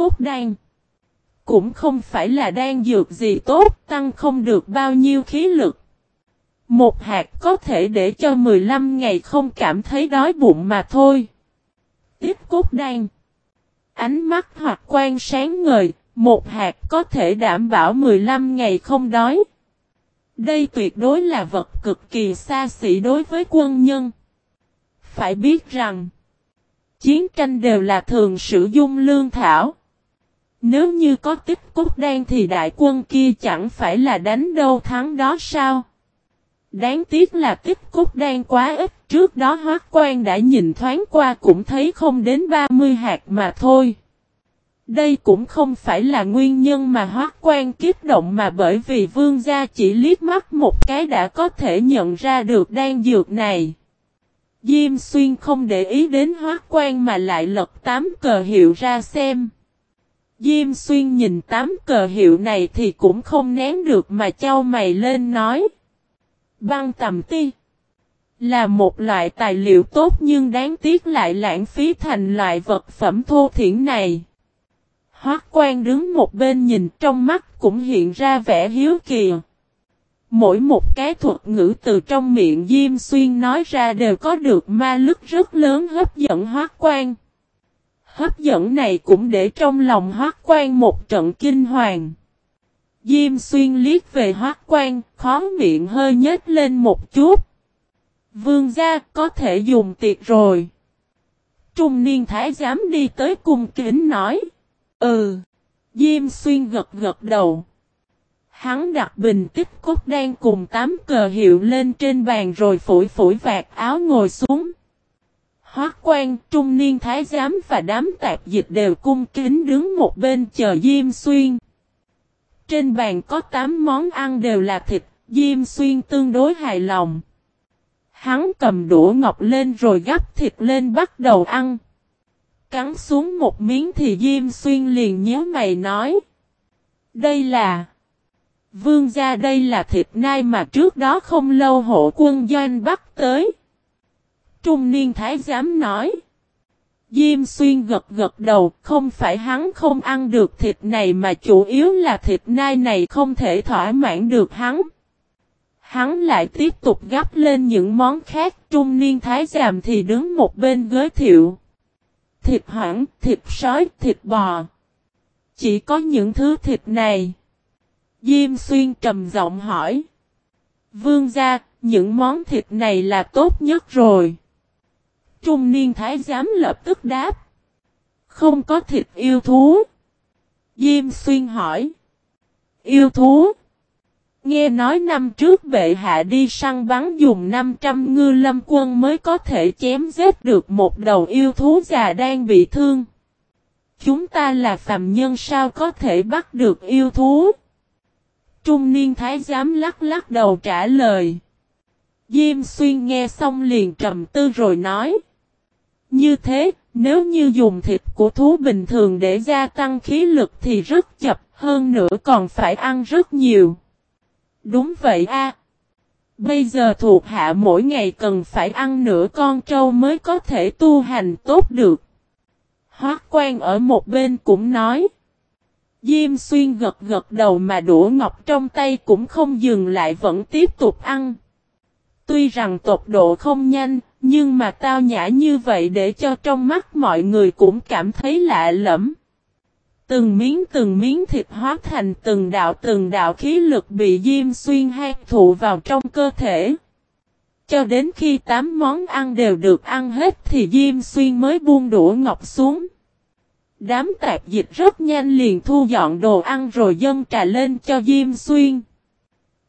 cốt đan. Cũng không phải là đan dược gì tốt, tăng không được bao nhiêu khí lực. Một hạt có thể để cho 15 ngày không cảm thấy đói bụng mà thôi. Tiếp cốt đan. Ánh mắt hoặc quan sáng ngời, một hạt có thể đảm bảo 15 ngày không đói. Đây tuyệt đối là vật cực kỳ xa xỉ đối với quân nhân. Phải biết rằng, chiến tranh đều là thường sử dụng lương thảo. Nếu như có tích cốt đan thì đại quân kia chẳng phải là đánh đâu thắng đó sao? Đáng tiếc là tích cốt đan quá ít, trước đó hoác quan đã nhìn thoáng qua cũng thấy không đến 30 hạt mà thôi. Đây cũng không phải là nguyên nhân mà hoác quan kiếp động mà bởi vì vương gia chỉ liếc mắt một cái đã có thể nhận ra được đan dược này. Diêm xuyên không để ý đến hoác quan mà lại lật tám cờ hiệu ra xem. Diêm xuyên nhìn tám cờ hiệu này thì cũng không nén được mà trao mày lên nói. Băng tầm ti là một loại tài liệu tốt nhưng đáng tiếc lại lãng phí thành loại vật phẩm thô thiển này. Hoác quan đứng một bên nhìn trong mắt cũng hiện ra vẻ hiếu kỳ. Mỗi một cái thuật ngữ từ trong miệng Diêm Xuyên nói ra đều có được ma lực rất lớn hấp dẫn hoác quan. Hấp dẫn này cũng để trong lòng hoác quan một trận kinh hoàng. Diêm Xuyên liếc về hoác quan, khó miệng hơi nhếch lên một chút. Vương gia có thể dùng tiệc rồi. Trung niên thái giám đi tới cung kính nói. Ừ. Diêm xuyên gật gật đầu. Hắn đặt bình tích cốt đen cùng tám cờ hiệu lên trên bàn rồi phủi phủi vạt áo ngồi xuống. Hoác quan, trung niên thái giám và đám tạp dịch đều cung kính đứng một bên chờ Diêm Xuyên. Trên bàn có 8 món ăn đều là thịt, Diêm Xuyên tương đối hài lòng. Hắn cầm đũa ngọc lên rồi gắp thịt lên bắt đầu ăn. Cắn xuống một miếng thì Diêm Xuyên liền nhớ mày nói. Đây là... Vương gia đây là thịt nai mà trước đó không lâu hộ quân doanh bắt tới. Trung niên thái giám nói. Diêm xuyên gật gật đầu, không phải hắn không ăn được thịt này mà chủ yếu là thịt nai này không thể thỏa mãn được hắn. Hắn lại tiếp tục gấp lên những món khác, trung niên thái giám thì đứng một bên giới thiệu thịt hoảng, thịt sói, thịt bò. Chỉ có những thứ thịt này. Diêm xuyên trầm giọng hỏi. Vương gia, những món thịt này là tốt nhất rồi. Trung niên thái giám lập tức đáp. Không có thịt yêu thú. Diêm xuyên hỏi. Yêu thú? Nghe nói năm trước bệ hạ đi săn bắn dùng 500 ngư lâm quân mới có thể chém giết được một đầu yêu thú già đang bị thương. Chúng ta là phàm nhân sao có thể bắt được yêu thú? Trung niên thái giám lắc lắc đầu trả lời. Diêm xuyên nghe xong liền trầm tư rồi nói. Như thế, nếu như dùng thịt của thú bình thường để gia tăng khí lực thì rất chập, hơn nữa còn phải ăn rất nhiều. Đúng vậy a. Bây giờ thuộc hạ mỗi ngày cần phải ăn nửa con trâu mới có thể tu hành tốt được. Hoác quan ở một bên cũng nói. Diêm xuyên gật gật đầu mà đũa ngọc trong tay cũng không dừng lại vẫn tiếp tục ăn. Tuy rằng tốc độ không nhanh, nhưng mà tao nhã như vậy để cho trong mắt mọi người cũng cảm thấy lạ lẫm. Từng miếng từng miếng thịt hóa thành từng đạo từng đạo khí lực bị Diêm Xuyên hạt thụ vào trong cơ thể. Cho đến khi tám món ăn đều được ăn hết thì Diêm Xuyên mới buông đũa ngọc xuống. Đám tạp dịch rất nhanh liền thu dọn đồ ăn rồi dâng trà lên cho Diêm Xuyên.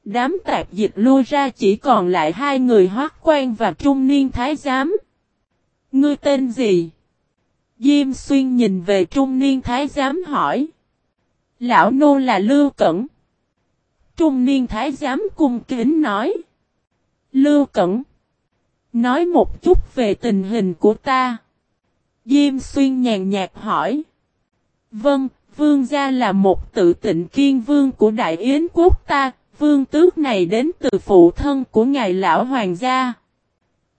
Đám tạp dịch lui ra chỉ còn lại hai người hoác quan và trung niên thái giám. Ngươi tên gì? Diêm xuyên nhìn về trung niên thái giám hỏi. Lão nô là Lưu Cẩn. Trung niên thái giám cung kính nói. Lưu Cẩn. Nói một chút về tình hình của ta. Diêm xuyên nhàn nhạt hỏi. Vâng, vương gia là một tự tịnh kiên vương của Đại Yến quốc ta. Vương tước này đến từ phụ thân của ngài lão hoàng gia.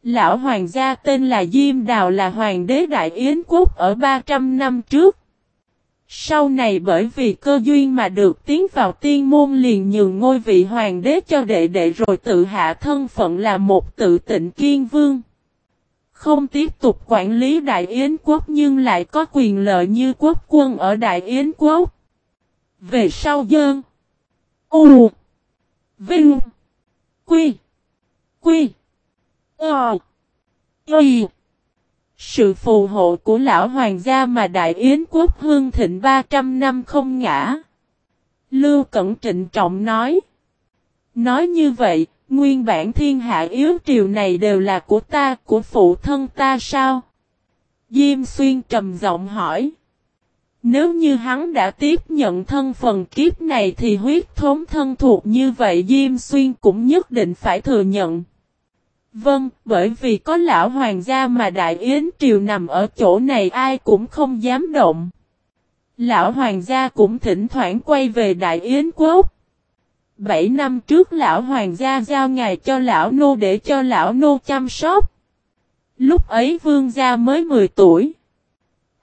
Lão hoàng gia tên là Diêm Đào là hoàng đế Đại Yến Quốc ở 300 năm trước. Sau này bởi vì cơ duyên mà được tiến vào tiên môn liền nhường ngôi vị hoàng đế cho đệ đệ rồi tự hạ thân phận là một tự tịnh kiên vương. Không tiếp tục quản lý Đại Yến quốc nhưng lại có quyền lợi như quốc quân ở Đại Yến quốc. Về sau dơn. U. Vinh. Quy. Quy. Ờ. Y. Sự phù hộ của lão hoàng gia mà Đại Yến quốc hương thịnh 300 năm không ngã. Lưu Cẩn trịnh trọng nói. Nói như vậy, nguyên bản thiên hạ yếu triều này đều là của ta, của phụ thân ta sao? Diêm xuyên trầm giọng hỏi. Nếu như hắn đã tiếp nhận thân phần kiếp này thì huyết thốn thân thuộc như vậy Diêm Xuyên cũng nhất định phải thừa nhận. Vâng, bởi vì có lão hoàng gia mà Đại Yến Triều nằm ở chỗ này ai cũng không dám động. Lão hoàng gia cũng thỉnh thoảng quay về Đại Yến Quốc. Bảy năm trước lão hoàng gia giao ngài cho lão nô để cho lão nô chăm sóc. Lúc ấy vương gia mới 10 tuổi.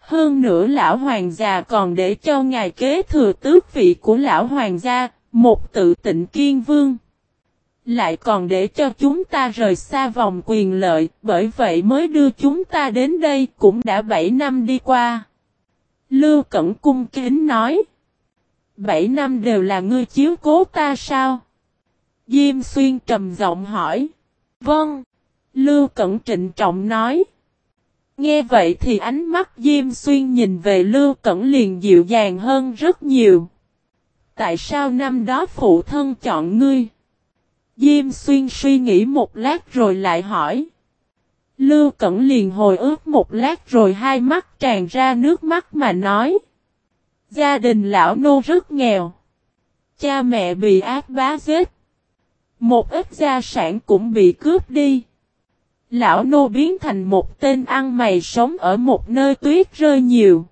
Hơn nữa lão hoàng gia còn để cho ngài kế thừa tước vị của lão hoàng gia, một tự tịnh kiên vương. Lại còn để cho chúng ta rời xa vòng quyền lợi, bởi vậy mới đưa chúng ta đến đây cũng đã 7 năm đi qua. Lưu Cẩn cung kính nói. 7 năm đều là ngươi chiếu cố ta sao? Diêm Xuyên trầm giọng hỏi. Vâng. Lưu Cẩn trịnh trọng nói. Nghe vậy thì ánh mắt Diêm Xuyên nhìn về Lưu Cẩn liền dịu dàng hơn rất nhiều. Tại sao năm đó phụ thân chọn ngươi? Diêm Xuyên suy nghĩ một lát rồi lại hỏi. Lưu Cẩn liền hồi ước một lát rồi hai mắt tràn ra nước mắt mà nói. Gia đình lão nô rất nghèo. Cha mẹ bị ác bá giết. Một ít gia sản cũng bị cướp đi. Lão nô biến thành một tên ăn mày sống ở một nơi tuyết rơi nhiều.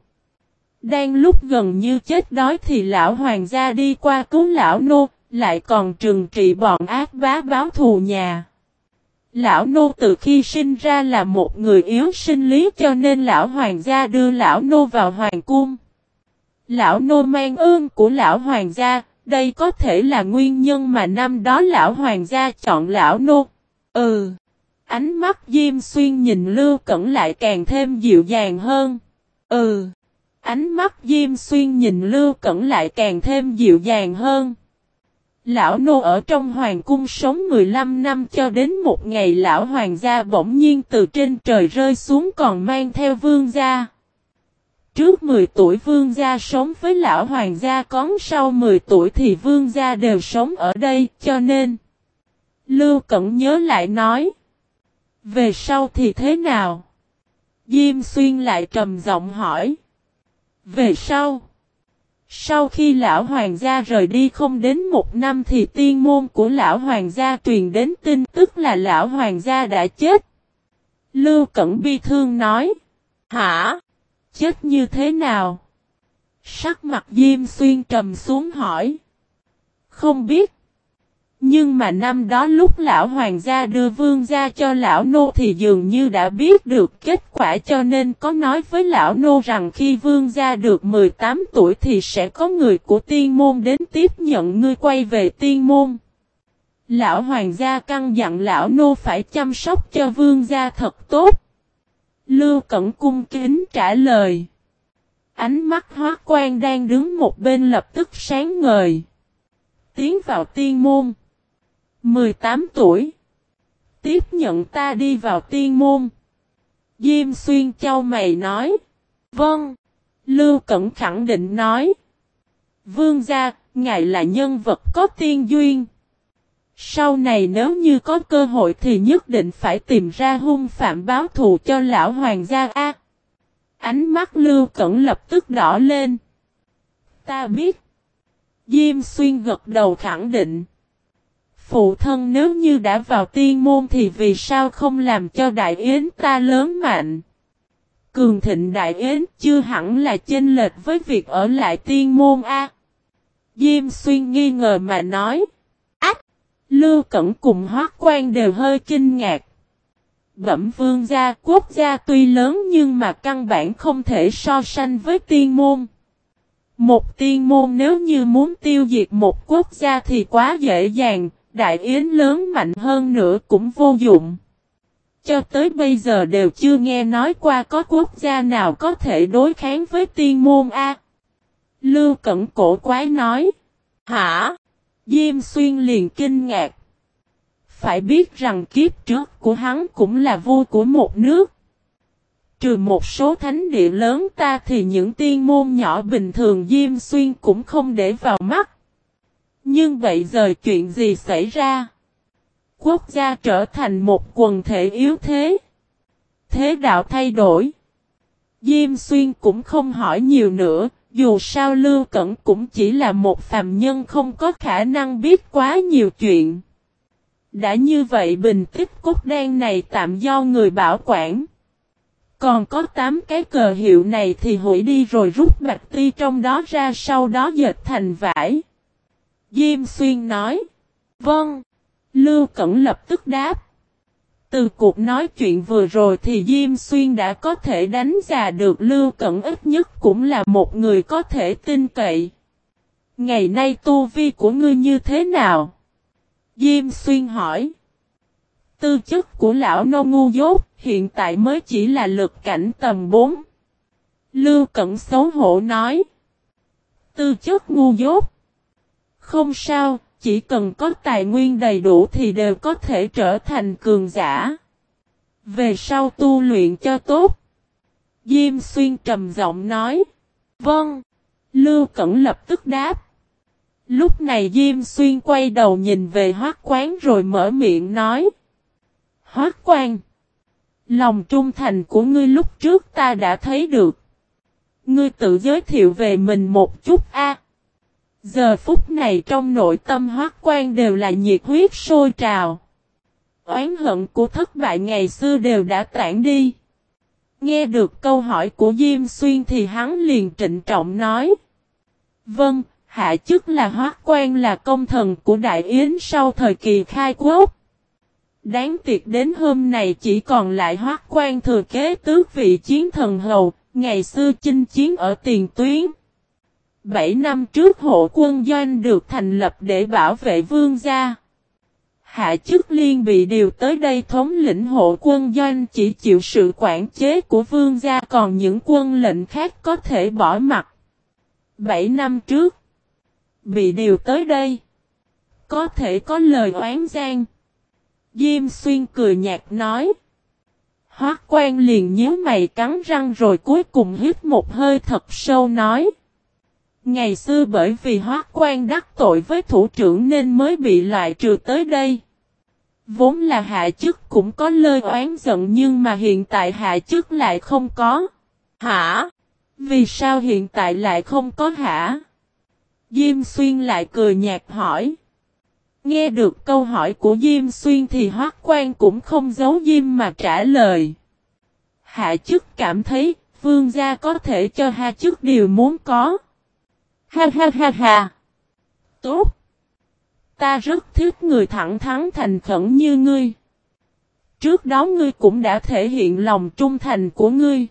Đang lúc gần như chết đói thì lão hoàng gia đi qua cứu lão nô, lại còn trừng trị bọn ác bá báo thù nhà. Lão nô từ khi sinh ra là một người yếu sinh lý cho nên lão hoàng gia đưa lão nô vào hoàng cung. Lão nô mang ơn của lão hoàng gia, đây có thể là nguyên nhân mà năm đó lão hoàng gia chọn lão nô. Ừ. Ánh mắt Diêm Xuyên nhìn Lưu Cẩn lại càng thêm dịu dàng hơn. Ừ. Ánh mắt Diêm Xuyên nhìn Lưu Cẩn lại càng thêm dịu dàng hơn. Lão nô ở trong hoàng cung sống 15 năm cho đến một ngày lão hoàng gia bỗng nhiên từ trên trời rơi xuống còn mang theo vương gia. Trước 10 tuổi vương gia sống với lão hoàng gia, còn sau 10 tuổi thì vương gia đều sống ở đây, cho nên. Lưu Cẩn nhớ lại nói. Về sau thì thế nào? Diêm xuyên lại trầm giọng hỏi. Về sau. Sau khi lão hoàng gia rời đi không đến một năm thì tiên môn của lão hoàng gia truyền đến tin tức là lão hoàng gia đã chết. Lưu Cẩn bi thương nói. Hả? Chết như thế nào? Sắc mặt Diêm Xuyên trầm xuống hỏi. Không biết. Nhưng mà năm đó lúc lão hoàng gia đưa vương gia cho lão nô thì dường như đã biết được kết quả cho nên có nói với lão nô rằng khi vương gia được 18 tuổi thì sẽ có người của tiên môn đến tiếp nhận ngươi quay về tiên môn. Lão hoàng gia căn dặn lão nô phải chăm sóc cho vương gia thật tốt. Lưu Cẩn cung kính trả lời. Ánh mắt hóa quan đang đứng một bên lập tức sáng ngời. Tiến vào tiên môn. 18 tuổi. Tiếp nhận ta đi vào tiên môn. Diêm xuyên châu mày nói. Vâng. Lưu Cẩn khẳng định nói. Vương gia, ngài là nhân vật có tiên duyên. Sau này nếu như có cơ hội thì nhất định phải tìm ra hung phạm báo thù cho lão hoàng gia A. Ánh mắt Lưu Cẩn lập tức đỏ lên. Ta biết. Diêm xuyên gật đầu khẳng định. Phụ thân nếu như đã vào tiên môn thì vì sao không làm cho đại yến ta lớn mạnh? Cường thịnh đại yến chưa hẳn là chênh lệch với việc ở lại tiên môn A. Diêm xuyên nghi ngờ mà nói. Ách! Lưu Cẩn cùng Hoác Quan đều hơi kinh ngạc. Bẩm vương gia quốc gia tuy lớn nhưng mà căn bản không thể so sánh với tiên môn. Một tiên môn nếu như muốn tiêu diệt một quốc gia thì quá dễ dàng, đại yến lớn mạnh hơn nữa cũng vô dụng. Cho tới bây giờ đều chưa nghe nói qua có quốc gia nào có thể đối kháng với tiên môn A. Lưu Cẩn Cổ quái nói. Hả? Diêm Xuyên liền kinh ngạc. Phải biết rằng kiếp trước của hắn cũng là vua của một nước. Trừ một số thánh địa lớn ta thì những tiên môn nhỏ bình thường Diêm Xuyên cũng không để vào mắt. Nhưng vậy giờ chuyện gì xảy ra? Quốc gia trở thành một quần thể yếu thế. Thế đạo thay đổi. Diêm Xuyên cũng không hỏi nhiều nữa, dù sao Lưu Cẩn cũng chỉ là một phàm nhân không có khả năng biết quá nhiều chuyện. Đã như vậy bình tích cốt đen này tạm do người bảo quản. Còn có 8 cái cờ hiệu này thì hủy đi rồi rút bạch ti trong đó ra sau đó dệt thành vải. Diêm Xuyên nói. Vâng. Lưu Cẩn lập tức đáp. Từ cuộc nói chuyện vừa rồi thì Diêm Xuyên đã có thể đánh giá được Lưu Cẩn ít nhất cũng là một người có thể tin cậy. Ngày nay tu vi của ngươi như thế nào? Diêm Xuyên hỏi. Tư chất của lão nô ngu dốt hiện tại mới chỉ là lực cảnh tầm 4. Lưu Cẩn xấu hổ nói. Tư chất ngu dốt. Không sao, chỉ cần có tài nguyên đầy đủ thì đều có thể trở thành cường giả. Về sau tu luyện cho tốt. Diêm xuyên trầm giọng nói. Vâng. Lưu Cẩn lập tức đáp. Lúc này Diêm xuyên quay đầu nhìn về hoác quán rồi mở miệng nói. Hoác quan. Lòng trung thành của ngươi lúc trước ta đã thấy được. Ngươi tự giới thiệu về mình một chút a. Giờ phút này trong nội tâm hoác quan đều là nhiệt huyết sôi trào. Oán hận của thất bại ngày xưa đều đã tản đi. Nghe được câu hỏi của Diêm Xuyên thì hắn liền trịnh trọng nói. Vâng, hạ chức là hoác quan là công thần của Đại Yến sau thời kỳ khai quốc. Đáng tiếc đến hôm này chỉ còn lại hoác quan thừa kế tước vị chiến thần hầu, ngày xưa chinh chiến ở tiền tuyến. Bảy năm trước hộ quân doanh được thành lập để bảo vệ vương gia. Hạ chức liên bị điều tới đây thống lĩnh hộ quân doanh chỉ chịu sự quản chế của vương gia còn những quân lệnh khác có thể bỏ mặt. Bảy năm trước, bị điều tới đây, có thể có lời oán gian. Diêm xuyên cười nhạt nói. Hoác quan liền nhíu mày cắn răng rồi cuối cùng hít một hơi thật sâu nói. Ngày xưa bởi vì hoác quan đắc tội với thủ trưởng nên mới bị loại trừ tới đây. Vốn là hạ chức cũng có lơi oán giận nhưng mà hiện tại hạ chức lại không có. Hả? Vì sao hiện tại lại không có hả? Diêm xuyên lại cười nhạt hỏi. Nghe được câu hỏi của Diêm Xuyên thì Hoác Quan cũng không giấu Diêm mà trả lời. Hạ chức cảm thấy vương gia có thể cho hạ chức điều muốn có. Ha ha ha ha. Tốt. Ta rất thích người thẳng thắn thành khẩn như ngươi. Trước đó ngươi cũng đã thể hiện lòng trung thành của ngươi.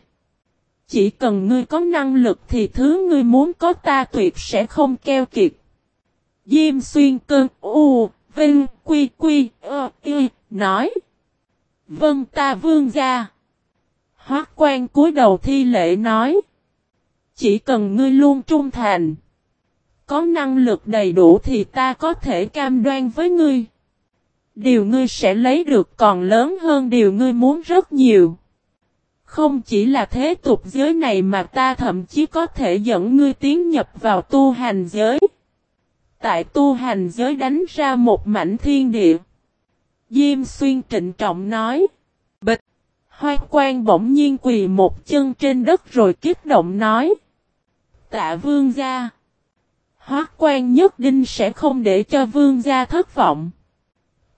Chỉ cần ngươi có năng lực thì thứ ngươi muốn có ta tuyệt sẽ không keo kiệt. Diêm xuyên cơn u, vinh, quy quy, ơ, y, nói. Vâng ta vương gia. Hoác quan cúi đầu thi lễ nói. Chỉ cần ngươi luôn trung thành. Có năng lực đầy đủ thì ta có thể cam đoan với ngươi. Điều ngươi sẽ lấy được còn lớn hơn điều ngươi muốn rất nhiều. Không chỉ là thế tục giới này mà ta thậm chí có thể dẫn ngươi tiến nhập vào tu hành giới. Tại tu hành giới đánh ra một mảnh thiên địa. Diêm xuyên trịnh trọng nói. Bịch. Hoa quan bỗng nhiên quỳ một chân trên đất rồi kích động nói. Tạ vương gia. Hóa quan nhất định sẽ không để cho vương gia thất vọng.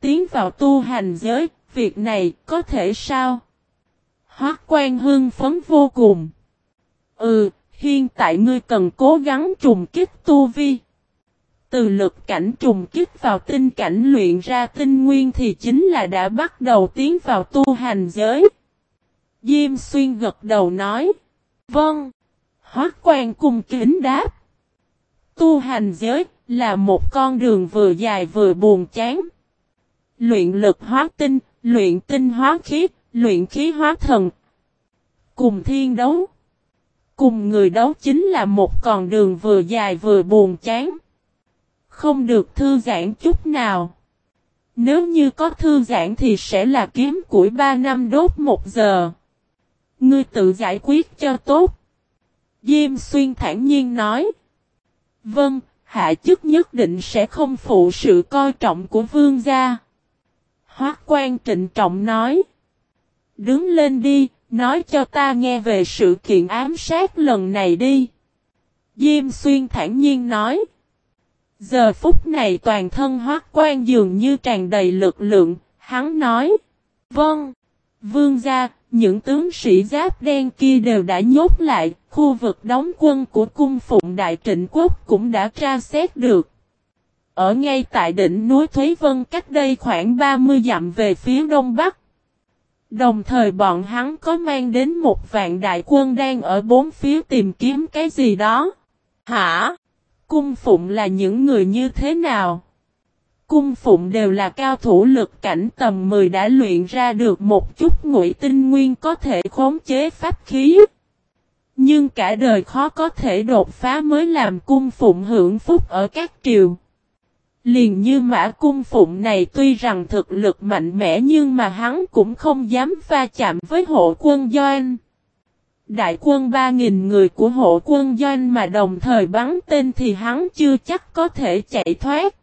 Tiến vào tu hành giới, việc này có thể sao? Hóa quan hưng phấn vô cùng. Ừ, hiện tại ngươi cần cố gắng trùng kích tu vi. Từ lực cảnh trùng kích vào tinh cảnh luyện ra tinh nguyên thì chính là đã bắt đầu tiến vào tu hành giới. Diêm xuyên gật đầu nói. Vâng. Hoác quan cung kính đáp. Tu hành giới là một con đường vừa dài vừa buồn chán. Luyện lực hóa tinh, luyện tinh hóa khí, luyện khí hóa thần. Cùng thiên đấu. Cùng người đấu chính là một con đường vừa dài vừa buồn chán. Không được thư giãn chút nào. Nếu như có thư giãn thì sẽ là kiếm củi 3 năm đốt 1 giờ. Ngươi tự giải quyết cho tốt. Diêm xuyên thản nhiên nói. Vâng, hạ chức nhất định sẽ không phụ sự coi trọng của vương gia. Hoác quan trịnh trọng nói. Đứng lên đi, nói cho ta nghe về sự kiện ám sát lần này đi. Diêm xuyên thản nhiên nói. Giờ phút này toàn thân hoác quan dường như tràn đầy lực lượng, hắn nói. Vâng, vương gia, những tướng sĩ giáp đen kia đều đã nhốt lại, khu vực đóng quân của cung phụng đại trịnh quốc cũng đã tra xét được. Ở ngay tại đỉnh núi Thúy Vân cách đây khoảng 30 dặm về phía đông bắc. Đồng thời bọn hắn có mang đến một vạn đại quân đang ở bốn phía tìm kiếm cái gì đó. Hả? Cung phụng là những người như thế nào? Cung phụng đều là cao thủ lực cảnh tầm 10 đã luyện ra được một chút ngụy tinh nguyên có thể khống chế pháp khí. Nhưng cả đời khó có thể đột phá mới làm cung phụng hưởng phúc ở các triều. Liền như mã cung phụng này tuy rằng thực lực mạnh mẽ nhưng mà hắn cũng không dám va chạm với hộ quân doanh Đại quân 3.000 người của hộ quân Doanh mà đồng thời bắn tên thì hắn chưa chắc có thể chạy thoát.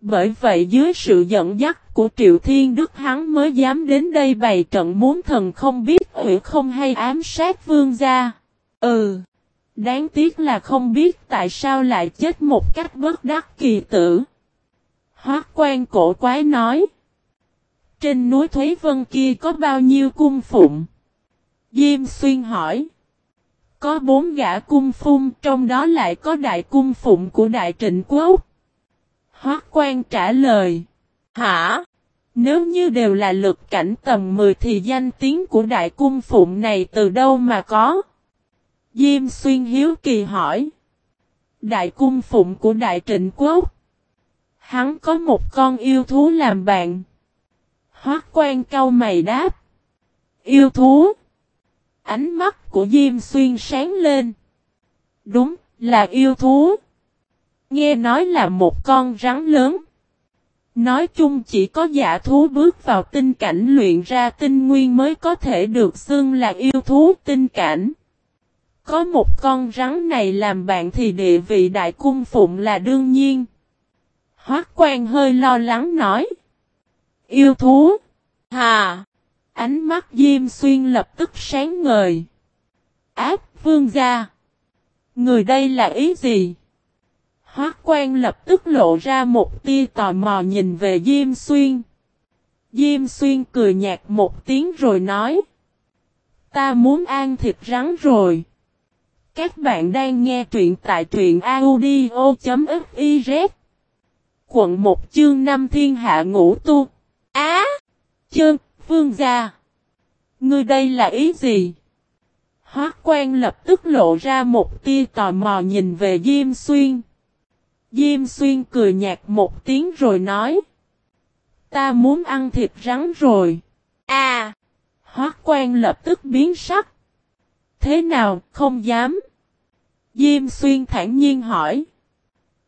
Bởi vậy dưới sự dẫn dắt của Triệu Thiên Đức hắn mới dám đến đây bày trận muốn thần không biết ủy không hay ám sát vương gia. Ừ, đáng tiếc là không biết tại sao lại chết một cách bất đắc kỳ tử. Hoác quan cổ quái nói. Trên núi Thúy Vân kia có bao nhiêu cung phụng? Diêm xuyên hỏi. Có bốn gã cung phung trong đó lại có đại cung phụng của đại trịnh quốc. Hoác quan trả lời. Hả? Nếu như đều là lực cảnh tầm 10 thì danh tiếng của đại cung phụng này từ đâu mà có? Diêm xuyên hiếu kỳ hỏi. Đại cung phụng của đại trịnh quốc. Hắn có một con yêu thú làm bạn. Hoác quan cau mày đáp. Yêu thú. Ánh mắt của Diêm Xuyên sáng lên. Đúng, là yêu thú. Nghe nói là một con rắn lớn. Nói chung chỉ có giả thú bước vào tinh cảnh luyện ra tinh nguyên mới có thể được xưng là yêu thú tinh cảnh. Có một con rắn này làm bạn thì địa vị đại cung phụng là đương nhiên. Hoác quan hơi lo lắng nói. Yêu thú. Hà. Ánh mắt Diêm Xuyên lập tức sáng ngời. Áp vương gia. Người đây là ý gì? Hoác quan lập tức lộ ra một tia tò mò nhìn về Diêm Xuyên. Diêm Xuyên cười nhạt một tiếng rồi nói. Ta muốn ăn thịt rắn rồi. Các bạn đang nghe truyện tại truyện audio.fiz. Quận 1 chương 5 thiên hạ ngũ tu. Á! À, chương Vương gia. Ngươi đây là ý gì? hóa quan lập tức lộ ra một tia tò mò nhìn về Diêm Xuyên. Diêm Xuyên cười nhạt một tiếng rồi nói. Ta muốn ăn thịt rắn rồi. À! hóa quan lập tức biến sắc. Thế nào, không dám. Diêm Xuyên thản nhiên hỏi.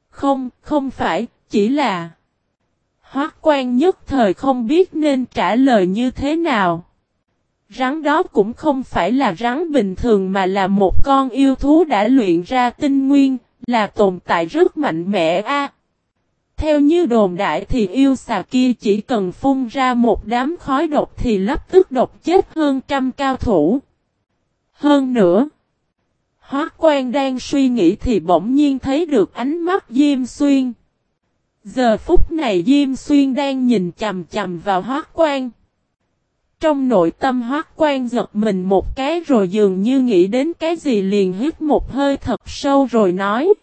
Không, không phải, chỉ là... Hoác quan nhất thời không biết nên trả lời như thế nào. Rắn đó cũng không phải là rắn bình thường mà là một con yêu thú đã luyện ra tinh nguyên, là tồn tại rất mạnh mẽ a. Theo như đồn đại thì yêu xà kia chỉ cần phun ra một đám khói độc thì lập tức độc chết hơn trăm cao thủ. Hơn nữa, hóa quan đang suy nghĩ thì bỗng nhiên thấy được ánh mắt Diêm Xuyên. Giờ phút này Diêm Xuyên đang nhìn chầm chầm vào hóa quan. Trong nội tâm hóa quan giật mình một cái rồi dường như nghĩ đến cái gì liền hít một hơi thật sâu rồi nói.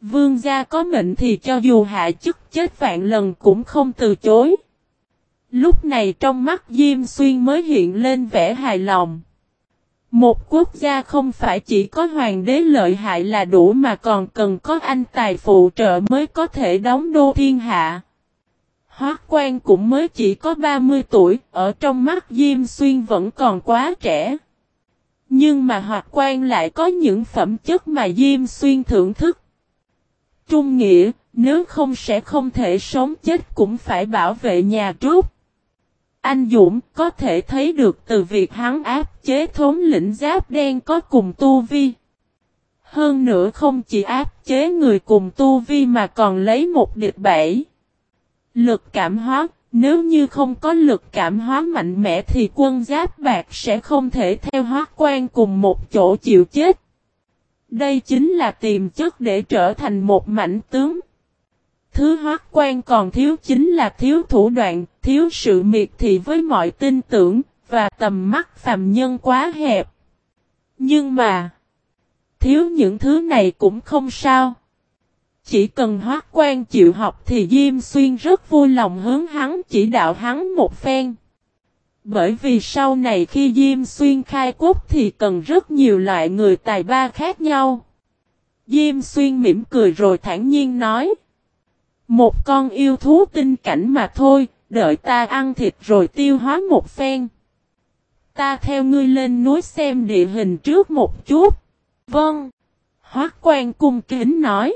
Vương gia có mệnh thì cho dù hạ chức chết vạn lần cũng không từ chối. Lúc này trong mắt Diêm Xuyên mới hiện lên vẻ hài lòng. Một quốc gia không phải chỉ có hoàng đế lợi hại là đủ mà còn cần có anh tài phụ trợ mới có thể đóng đô thiên hạ. Hoác quan cũng mới chỉ có 30 tuổi, ở trong mắt Diêm Xuyên vẫn còn quá trẻ. Nhưng mà Hoác quan lại có những phẩm chất mà Diêm Xuyên thưởng thức. Trung nghĩa, nếu không sẽ không thể sống chết cũng phải bảo vệ nhà trúc. Anh Dũng có thể thấy được từ việc hắn áp chế thống lĩnh giáp đen có cùng tu vi. Hơn nữa không chỉ áp chế người cùng tu vi mà còn lấy một địch bảy. Lực cảm hóa, nếu như không có lực cảm hóa mạnh mẽ thì quân giáp bạc sẽ không thể theo hóa quan cùng một chỗ chịu chết. Đây chính là tiềm chất để trở thành một mảnh tướng. Thứ hoác quan còn thiếu chính là thiếu thủ đoạn, thiếu sự miệt thị với mọi tin tưởng, và tầm mắt phàm nhân quá hẹp. Nhưng mà, thiếu những thứ này cũng không sao. Chỉ cần hoác quan chịu học thì Diêm Xuyên rất vui lòng hướng hắn chỉ đạo hắn một phen. Bởi vì sau này khi Diêm Xuyên khai quốc thì cần rất nhiều loại người tài ba khác nhau. Diêm Xuyên mỉm cười rồi thản nhiên nói. Một con yêu thú tinh cảnh mà thôi, đợi ta ăn thịt rồi tiêu hóa một phen. Ta theo ngươi lên núi xem địa hình trước một chút. Vâng. Hoác quan cung kính nói.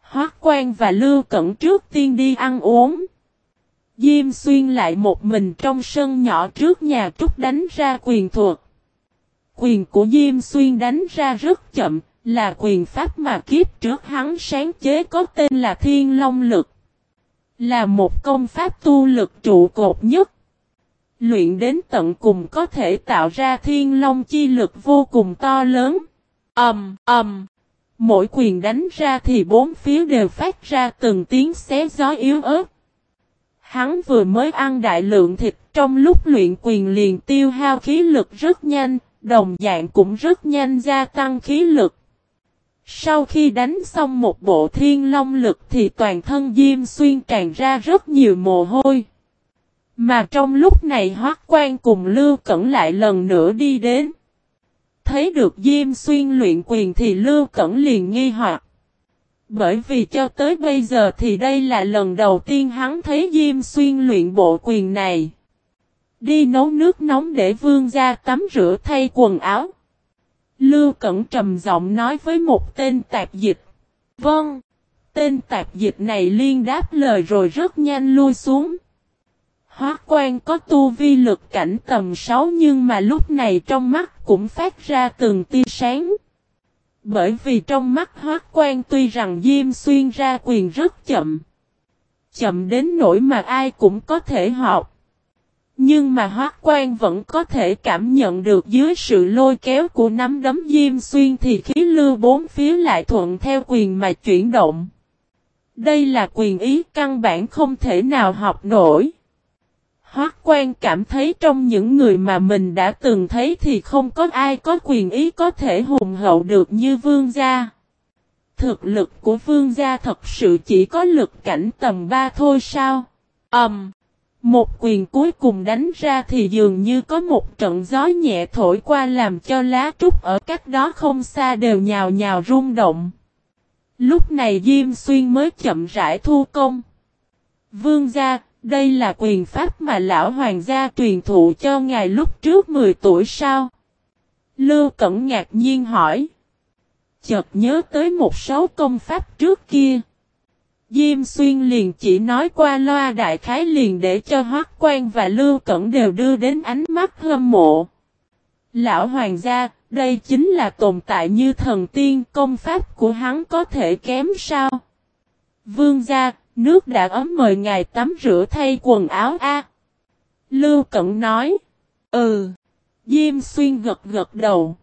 Hoác quan và Lưu Cẩn trước tiên đi ăn uống. Diêm xuyên lại một mình trong sân nhỏ trước nhà trúc đánh ra quyền thuật. Quyền của Diêm xuyên đánh ra rất chậm, là quyền pháp mà kiếp trước hắn sáng chế có tên là Thiên Long Lực. Là một công pháp tu lực trụ cột nhất. Luyện đến tận cùng có thể tạo ra thiên long chi lực vô cùng to lớn. Ẩm, um, Ẩm. Um. Mỗi quyền đánh ra thì bốn phía đều phát ra từng tiếng xé gió yếu ớt. Hắn vừa mới ăn đại lượng thịt trong lúc luyện quyền liền tiêu hao khí lực rất nhanh, đồng dạng cũng rất nhanh gia tăng khí lực. Sau khi đánh xong một bộ thiên long lực thì toàn thân Diêm Xuyên tràn ra rất nhiều mồ hôi. Mà trong lúc này Hoác Quan cùng Lưu Cẩn lại lần nữa đi đến. Thấy được Diêm Xuyên luyện quyền thì Lưu Cẩn liền nghi hoặc. Bởi vì cho tới bây giờ thì đây là lần đầu tiên hắn thấy Diêm Xuyên luyện bộ quyền này. Đi nấu nước nóng để vương ra tắm rửa thay quần áo. Lưu Cẩn trầm giọng nói với một tên tạp dịch. Vâng. Tên tạp dịch này liên đáp lời rồi rất nhanh lui xuống. Hóa quan có tu vi lực cảnh tầm 6 nhưng mà lúc này trong mắt cũng phát ra từng tia sáng. Bởi vì trong mắt hóa quan tuy rằng Diêm Xuyên ra quyền rất chậm. Chậm đến nỗi mà ai cũng có thể học. Nhưng mà Hoác Quan vẫn có thể cảm nhận được dưới sự lôi kéo của nắm đấm Diêm Xuyên thì khí lưu bốn phía lại thuận theo quyền mà chuyển động. Đây là quyền ý căn bản không thể nào học nổi. Hoác Quan cảm thấy trong những người mà mình đã từng thấy thì không có ai có quyền ý có thể hùng hậu được như vương gia. Thực lực của vương gia thật sự chỉ có lực cảnh tầm 3 thôi sao? Ẩm! Um, một quyền cuối cùng đánh ra thì dường như có một trận gió nhẹ thổi qua làm cho lá trúc ở cách đó không xa đều nhào nhào rung động. Lúc này Diêm Xuyên mới chậm rãi thu công. Vương gia, đây là quyền pháp mà lão hoàng gia truyền thụ cho ngài lúc trước 10 tuổi sao? Lưu Cẩn ngạc nhiên hỏi. Chợt nhớ tới một số công pháp trước kia. Diêm xuyên liền chỉ nói qua loa đại khái liền để cho Hoác Quan và Lưu Cẩn đều đưa đến ánh mắt hâm mộ. Lão hoàng gia, đây chính là tồn tại như thần tiên công pháp của hắn có thể kém sao? Vương gia, nước đã ấm mời ngài tắm rửa thay quần áo a. Lưu Cẩn nói. Ừ. Diêm xuyên gật gật đầu.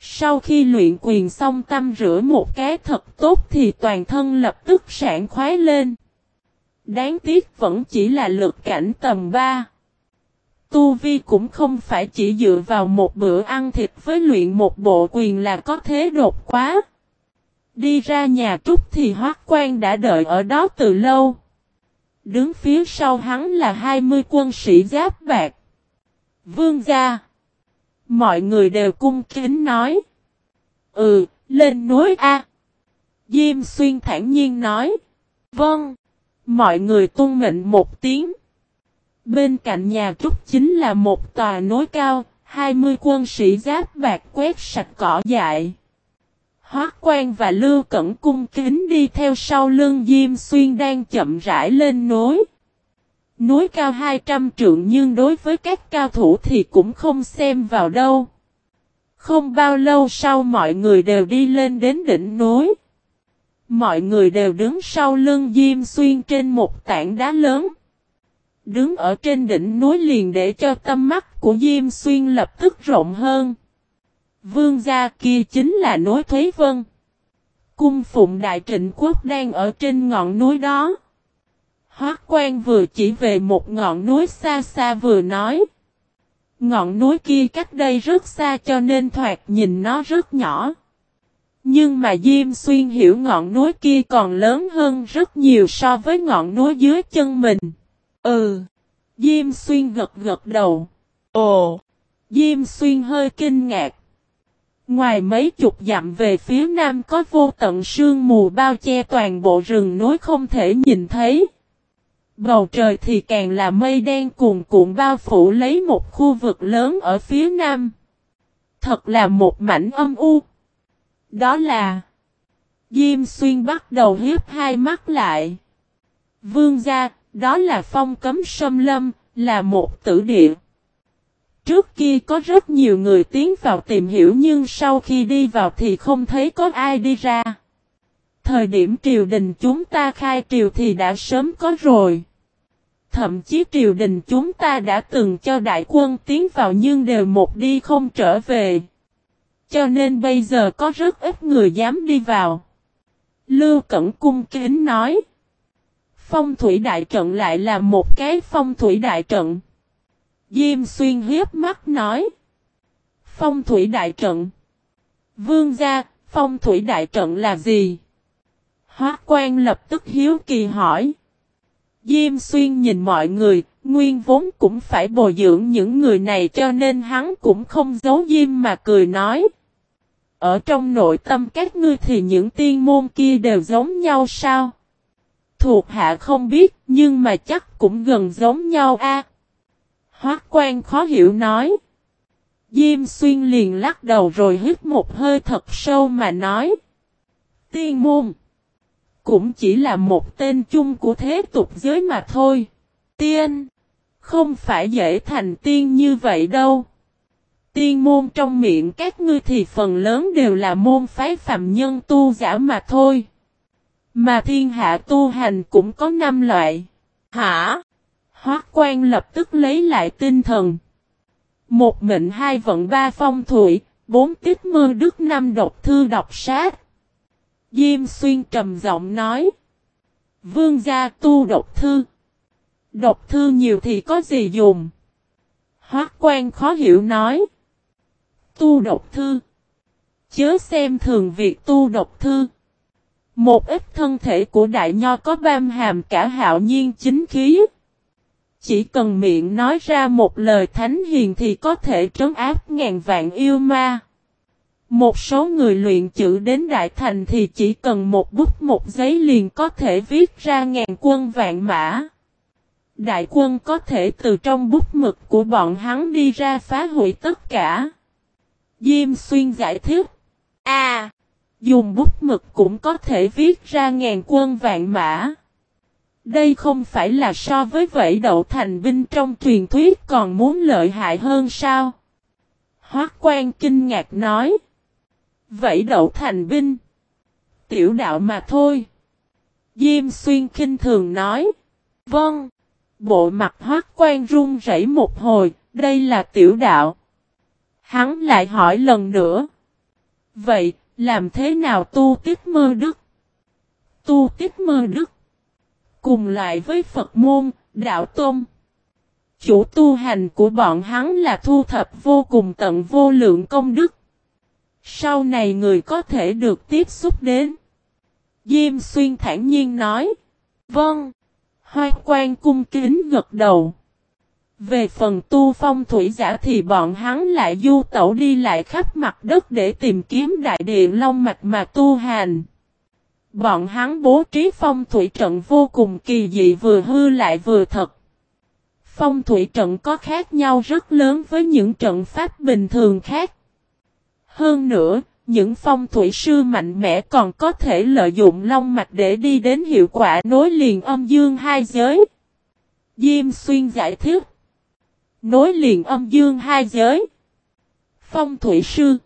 Sau khi luyện quyền xong tâm rửa một cái thật tốt thì toàn thân lập tức sảng khoái lên. Đáng tiếc vẫn chỉ là lực cảnh tầm 3. Tu Vi cũng không phải chỉ dựa vào một bữa ăn thịt với luyện một bộ quyền là có thế đột quá. Đi ra nhà trúc thì hoác quan đã đợi ở đó từ lâu. Đứng phía sau hắn là 20 quân sĩ giáp bạc. Vương gia. Mọi người đều cung kính nói. Ừ, lên núi A. Diêm xuyên thản nhiên nói. Vâng. Mọi người tuân mệnh một tiếng. Bên cạnh nhà trúc chính là một tòa núi cao, 20 quân sĩ giáp bạc quét sạch cỏ dại. Hoác quan và Lưu Cẩn cung kính đi theo sau lưng Diêm Xuyên đang chậm rãi lên núi. Núi cao 200 trượng nhưng đối với các cao thủ thì cũng không xem vào đâu. Không bao lâu sau mọi người đều đi lên đến đỉnh núi. Mọi người đều đứng sau lưng Diêm Xuyên trên một tảng đá lớn. Đứng ở trên đỉnh núi liền để cho tâm mắt của Diêm Xuyên lập tức rộng hơn. Vương gia kia chính là núi Thúy Vân. Cung phụng đại trịnh quốc đang ở trên ngọn núi đó. Hoác quan vừa chỉ về một ngọn núi xa xa vừa nói. Ngọn núi kia cách đây rất xa cho nên thoạt nhìn nó rất nhỏ. Nhưng mà Diêm Xuyên hiểu ngọn núi kia còn lớn hơn rất nhiều so với ngọn núi dưới chân mình. Ừ. Diêm Xuyên gật gật đầu. Ồ. Diêm Xuyên hơi kinh ngạc. Ngoài mấy chục dặm về phía nam có vô tận sương mù bao che toàn bộ rừng núi không thể nhìn thấy. Bầu trời thì càng là mây đen cuồn cuộn bao phủ lấy một khu vực lớn ở phía nam. Thật là một mảnh âm u. Đó là Diêm xuyên bắt đầu hiếp hai mắt lại. Vương gia, đó là phong cấm sâm lâm, là một tử địa. Trước kia có rất nhiều người tiến vào tìm hiểu nhưng sau khi đi vào thì không thấy có ai đi ra. Thời điểm triều đình chúng ta khai triều thì đã sớm có rồi. Thậm chí triều đình chúng ta đã từng cho đại quân tiến vào nhưng đều một đi không trở về. Cho nên bây giờ có rất ít người dám đi vào. Lưu Cẩn cung kính nói. Phong thủy đại trận lại là một cái phong thủy đại trận. Diêm xuyên hiếp mắt nói. Phong thủy đại trận. Vương gia, phong thủy đại trận là gì? Hóa quan lập tức hiếu kỳ hỏi. Diêm xuyên nhìn mọi người, nguyên vốn cũng phải bồi dưỡng những người này cho nên hắn cũng không giấu diêm mà cười nói. Ở trong nội tâm các ngươi thì những tiên môn kia đều giống nhau sao? Thuộc hạ không biết nhưng mà chắc cũng gần giống nhau a. À? Hoác quan khó hiểu nói. Diêm xuyên liền lắc đầu rồi hít một hơi thật sâu mà nói. Tiên môn. Cũng chỉ là một tên chung của thế tục giới mà thôi. Tiên. Không phải dễ thành tiên như vậy đâu. Tiên môn trong miệng các ngươi thì phần lớn đều là môn phái phạm nhân tu giả mà thôi. Mà thiên hạ tu hành cũng có năm loại. Hả? Hoác quan lập tức lấy lại tinh thần. Một mệnh hai vận ba phong thủy, bốn tiết mơ đức năm độc thư đọc sát. Diêm xuyên trầm giọng nói. Vương gia tu độc thư. Độc thư nhiều thì có gì dùng? Hoác quan khó hiểu nói. Tu độc thư. Chớ xem thường việc tu độc thư. Một ít thân thể của đại nho có bam hàm cả hạo nhiên chính khí. Chỉ cần miệng nói ra một lời thánh hiền thì có thể trấn áp ngàn vạn yêu ma. Một số người luyện chữ đến đại thành thì chỉ cần một bút, một giấy liền có thể viết ra ngàn quân vạn mã. Đại quân có thể từ trong bút mực của bọn hắn đi ra phá hủy tất cả. Diêm xuyên giải thích. A. dùng bút mực cũng có thể viết ra ngàn quân vạn mã. Đây không phải là so với vẫy đậu thành binh trong truyền thuyết còn muốn lợi hại hơn sao? Hoác quan kinh ngạc nói vậy đậu thành binh. Tiểu đạo mà thôi. Diêm xuyên kinh thường nói. Vâng. Bộ mặt hoác quan run rẩy một hồi, đây là tiểu đạo. Hắn lại hỏi lần nữa. Vậy, làm thế nào tu tiết mơ đức? Tu tiết mơ đức. Cùng lại với Phật môn, đạo tôn. Chủ tu hành của bọn hắn là thu thập vô cùng tận vô lượng công đức. Sau này người có thể được tiếp xúc đến. Diêm xuyên thản nhiên nói. Vâng. Hoa quan cung kính gật đầu. Về phần tu phong thủy giả thì bọn hắn lại du tẩu đi lại khắp mặt đất để tìm kiếm đại địa long mạch mà tu hành. Bọn hắn bố trí phong thủy trận vô cùng kỳ dị vừa hư lại vừa thật. Phong thủy trận có khác nhau rất lớn với những trận pháp bình thường khác. Hơn nữa, những phong thủy sư mạnh mẽ còn có thể lợi dụng long mạch để đi đến hiệu quả nối liền âm dương hai giới. Diêm xuyên giải thích. Nối liền âm dương hai giới. Phong thủy sư.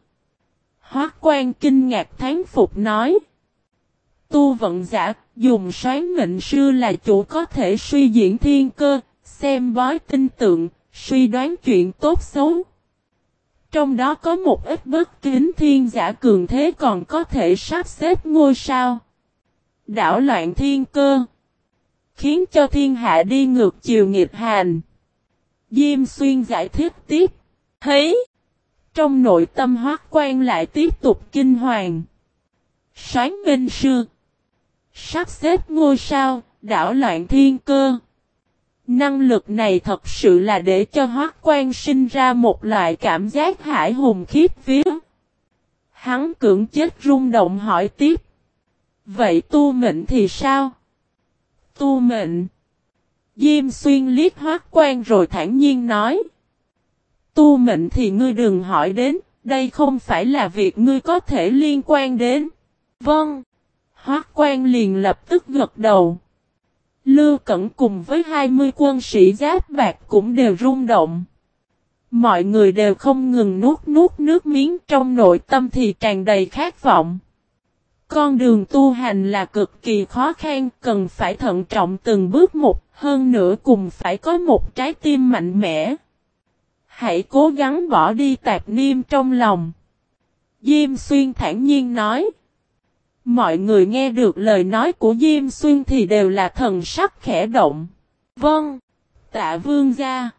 Hóa quan kinh ngạc tháng phục nói. Tu vận giả, dùng xoán mệnh sư là chủ có thể suy diễn thiên cơ, xem bói tinh tượng, suy đoán chuyện tốt xấu. Trong đó có một ít bất kính thiên giả cường thế còn có thể sắp xếp ngôi sao. Đảo loạn thiên cơ. Khiến cho thiên hạ đi ngược chiều nghiệp hành. Diêm xuyên giải thích tiếp. Thấy. Trong nội tâm hoác quan lại tiếp tục kinh hoàng. Sáng minh sư. Sắp xếp ngôi sao, đảo loạn thiên cơ. Năng lực này thật sự là để cho hoác quan sinh ra một loại cảm giác hải hùng khiếp vía. Hắn cưỡng chết rung động hỏi tiếp. Vậy tu mệnh thì sao? Tu mệnh. Diêm xuyên liếc hoác quan rồi thản nhiên nói. Tu mệnh thì ngươi đừng hỏi đến, đây không phải là việc ngươi có thể liên quan đến. Vâng. Hoác quan liền lập tức gật đầu. Lưu Cẩn cùng với 20 quân sĩ giáp bạc cũng đều rung động. Mọi người đều không ngừng nuốt nuốt nước miếng trong nội tâm thì tràn đầy khát vọng. Con đường tu hành là cực kỳ khó khăn, cần phải thận trọng từng bước một, hơn nữa cùng phải có một trái tim mạnh mẽ. Hãy cố gắng bỏ đi tạp niêm trong lòng. Diêm Xuyên thản nhiên nói. Mọi người nghe được lời nói của Diêm Xuyên thì đều là thần sắc khẽ động. Vâng, tạ vương gia.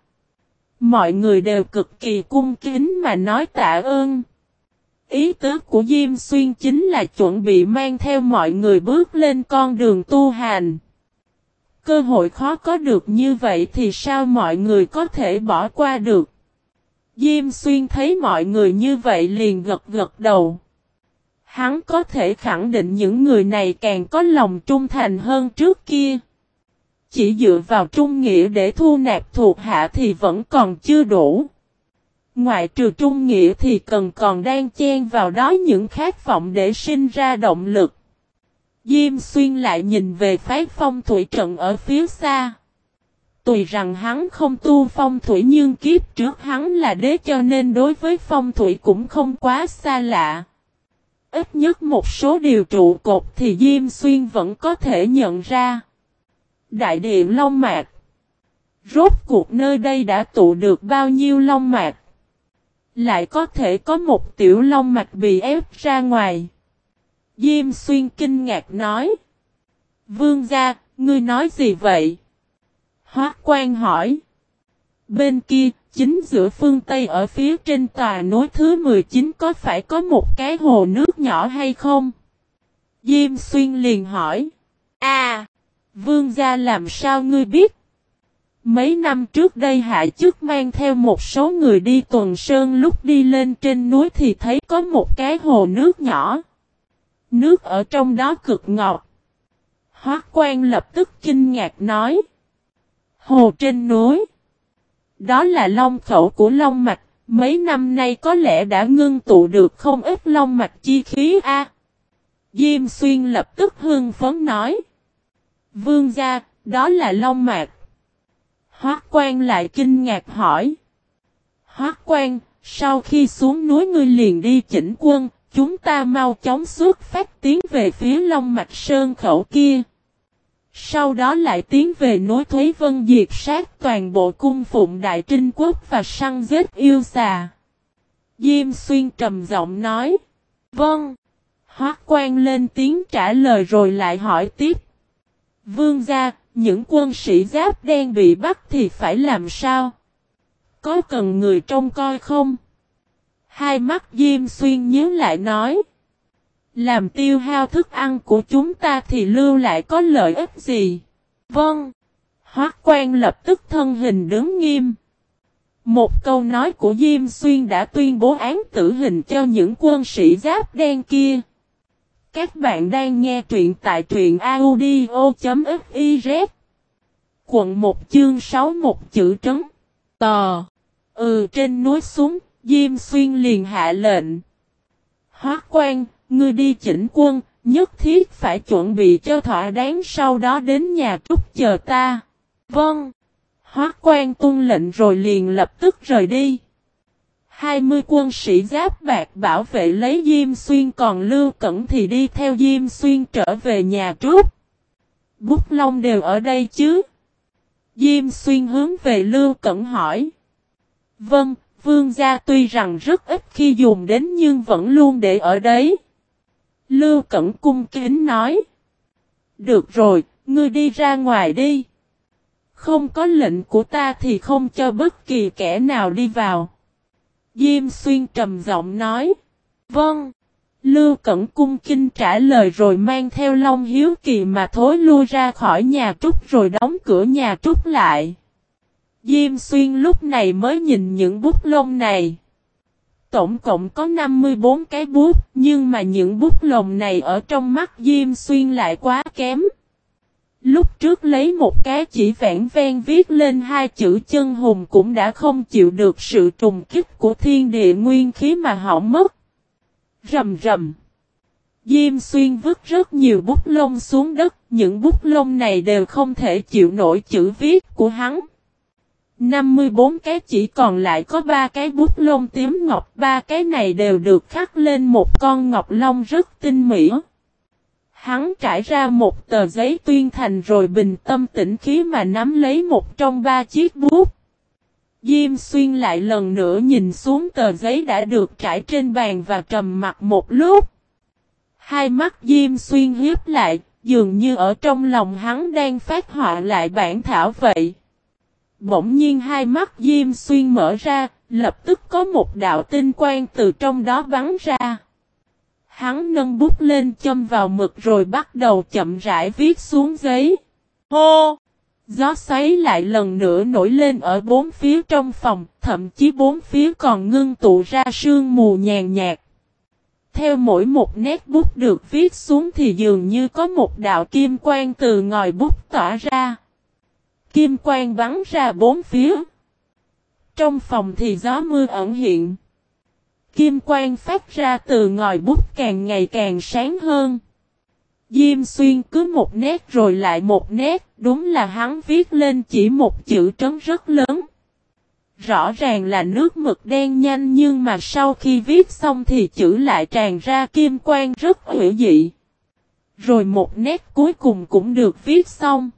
Mọi người đều cực kỳ cung kính mà nói tạ ơn. Ý tứ của Diêm Xuyên chính là chuẩn bị mang theo mọi người bước lên con đường tu hành. Cơ hội khó có được như vậy thì sao mọi người có thể bỏ qua được? Diêm Xuyên thấy mọi người như vậy liền gật gật đầu. Hắn có thể khẳng định những người này càng có lòng trung thành hơn trước kia. Chỉ dựa vào trung nghĩa để thu nạp thuộc hạ thì vẫn còn chưa đủ. Ngoại trừ trung nghĩa thì cần còn đang chen vào đó những khát vọng để sinh ra động lực. Diêm xuyên lại nhìn về phái phong thủy trận ở phía xa. Tùy rằng hắn không tu phong thủy nhưng kiếp trước hắn là đế cho nên đối với phong thủy cũng không quá xa lạ. Ít nhất một số điều trụ cột thì Diêm Xuyên vẫn có thể nhận ra. Đại địa Long Mạc Rốt cuộc nơi đây đã tụ được bao nhiêu Long Mạc? Lại có thể có một tiểu Long Mạch bị ép ra ngoài. Diêm Xuyên kinh ngạc nói. Vương gia, ngươi nói gì vậy? Hoác quan hỏi. Bên kia, chính giữa phương Tây ở phía trên tòa núi thứ 19 có phải có một cái hồ nước nhỏ hay không? Diêm xuyên liền hỏi. À, vương gia làm sao ngươi biết? Mấy năm trước đây hạ chức mang theo một số người đi tuần sơn lúc đi lên trên núi thì thấy có một cái hồ nước nhỏ. Nước ở trong đó cực ngọt. Hoác quan lập tức kinh ngạc nói. Hồ trên núi. Đó là long khẩu của long mạch, mấy năm nay có lẽ đã ngưng tụ được không ít long mạch chi khí a. Diêm xuyên lập tức hưng phấn nói. Vương gia, đó là long mạch. Hoác quan lại kinh ngạc hỏi. Hoác quan, sau khi xuống núi ngươi liền đi chỉnh quân, chúng ta mau chóng xuất phát tiến về phía long mạch sơn khẩu kia. Sau đó lại tiến về núi thuế Vân diệt sát toàn bộ cung phụng Đại Trinh Quốc và săn giết yêu xà. Diêm xuyên trầm giọng nói. Vâng. Hoác quan lên tiếng trả lời rồi lại hỏi tiếp. Vương gia, những quân sĩ giáp đen bị bắt thì phải làm sao? Có cần người trông coi không? Hai mắt Diêm xuyên nhớ lại nói. Làm tiêu hao thức ăn của chúng ta thì lưu lại có lợi ích gì? Vâng. Hoác quan lập tức thân hình đứng nghiêm. Một câu nói của Diêm Xuyên đã tuyên bố án tử hình cho những quân sĩ giáp đen kia. Các bạn đang nghe truyện tại truyện audio.fiz Quận 1 chương 6 một chữ trấn. Tò. Ừ trên núi xuống, Diêm Xuyên liền hạ lệnh. Hóa quan, ngươi đi chỉnh quân, nhất thiết phải chuẩn bị cho thỏa đáng sau đó đến nhà trúc chờ ta. Vâng. Hóa quan tuân lệnh rồi liền lập tức rời đi. 20 quân sĩ giáp bạc bảo vệ lấy Diêm Xuyên còn Lưu Cẩn thì đi theo Diêm Xuyên trở về nhà trúc. Bút Long đều ở đây chứ? Diêm Xuyên hướng về Lưu Cẩn hỏi. Vâng, vương gia tuy rằng rất ít khi dùng đến nhưng vẫn luôn để ở đấy. Lưu Cẩn cung kính nói. Được rồi, ngươi đi ra ngoài đi. Không có lệnh của ta thì không cho bất kỳ kẻ nào đi vào. Diêm xuyên trầm giọng nói. Vâng. Lưu Cẩn cung kinh trả lời rồi mang theo Long Hiếu Kỳ mà thối lui ra khỏi nhà trúc rồi đóng cửa nhà trúc lại. Diêm xuyên lúc này mới nhìn những bút lông này. Tổng cộng có 54 cái bút, nhưng mà những bút lông này ở trong mắt Diêm xuyên lại quá kém. Lúc trước lấy một cái chỉ vẹn ven viết lên hai chữ chân hùng cũng đã không chịu được sự trùng kích của thiên địa nguyên khí mà họ mất. Rầm rầm. Diêm xuyên vứt rất nhiều bút lông xuống đất, những bút lông này đều không thể chịu nổi chữ viết của hắn. 54 cái chỉ còn lại có 3 cái bút lông tím ngọc, ba cái này đều được khắc lên một con ngọc long rất tinh mỹ. Hắn trải ra một tờ giấy tuyên thành rồi bình tâm tĩnh khí mà nắm lấy một trong ba chiếc bút. Diêm xuyên lại lần nữa nhìn xuống tờ giấy đã được trải trên bàn và trầm mặt một lúc. Hai mắt Diêm xuyên hiếp lại, dường như ở trong lòng hắn đang phát họa lại bản thảo vậy. Bỗng nhiên hai mắt Diêm xuyên mở ra, lập tức có một đạo tinh quang từ trong đó bắn ra. Hắn nâng bút lên châm vào mực rồi bắt đầu chậm rãi viết xuống giấy. Hô! Gió xoáy lại lần nữa nổi lên ở bốn phía trong phòng, thậm chí bốn phía còn ngưng tụ ra sương mù nhàn nhạt. Theo mỗi một nét bút được viết xuống thì dường như có một đạo kim quang từ ngòi bút tỏa ra. Kim quang bắn ra bốn phía. Trong phòng thì gió mưa ẩn hiện. Kim quang phát ra từ ngòi bút càng ngày càng sáng hơn. Diêm xuyên cứ một nét rồi lại một nét, đúng là hắn viết lên chỉ một chữ trấn rất lớn. Rõ ràng là nước mực đen nhanh nhưng mà sau khi viết xong thì chữ lại tràn ra kim quang rất hữu dị. Rồi một nét cuối cùng cũng được viết xong.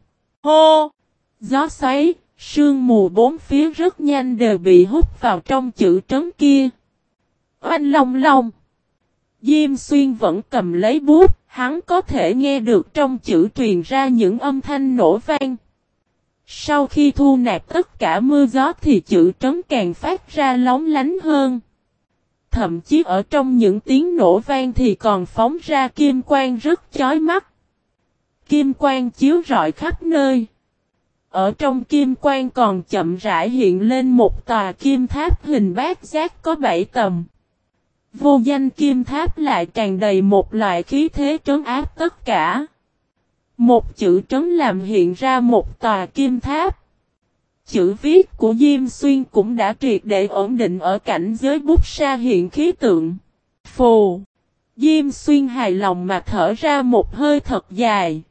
Hô! Gió xoáy, sương mù bốn phía rất nhanh đều bị hút vào trong chữ trấn kia. Oanh long long. Diêm xuyên vẫn cầm lấy bút, hắn có thể nghe được trong chữ truyền ra những âm thanh nổ vang. Sau khi thu nạp tất cả mưa gió thì chữ trấn càng phát ra lóng lánh hơn. Thậm chí ở trong những tiếng nổ vang thì còn phóng ra kim quang rất chói mắt. Kim quang chiếu rọi khắp nơi. Ở trong kim quang còn chậm rãi hiện lên một tòa kim tháp hình bát giác có bảy tầm. Vô danh kim tháp lại tràn đầy một loại khí thế trấn áp tất cả. Một chữ trấn làm hiện ra một tòa kim tháp. Chữ viết của Diêm Xuyên cũng đã triệt để ổn định ở cảnh giới bút sa hiện khí tượng. Phù. Diêm Xuyên hài lòng mà thở ra một hơi thật dài.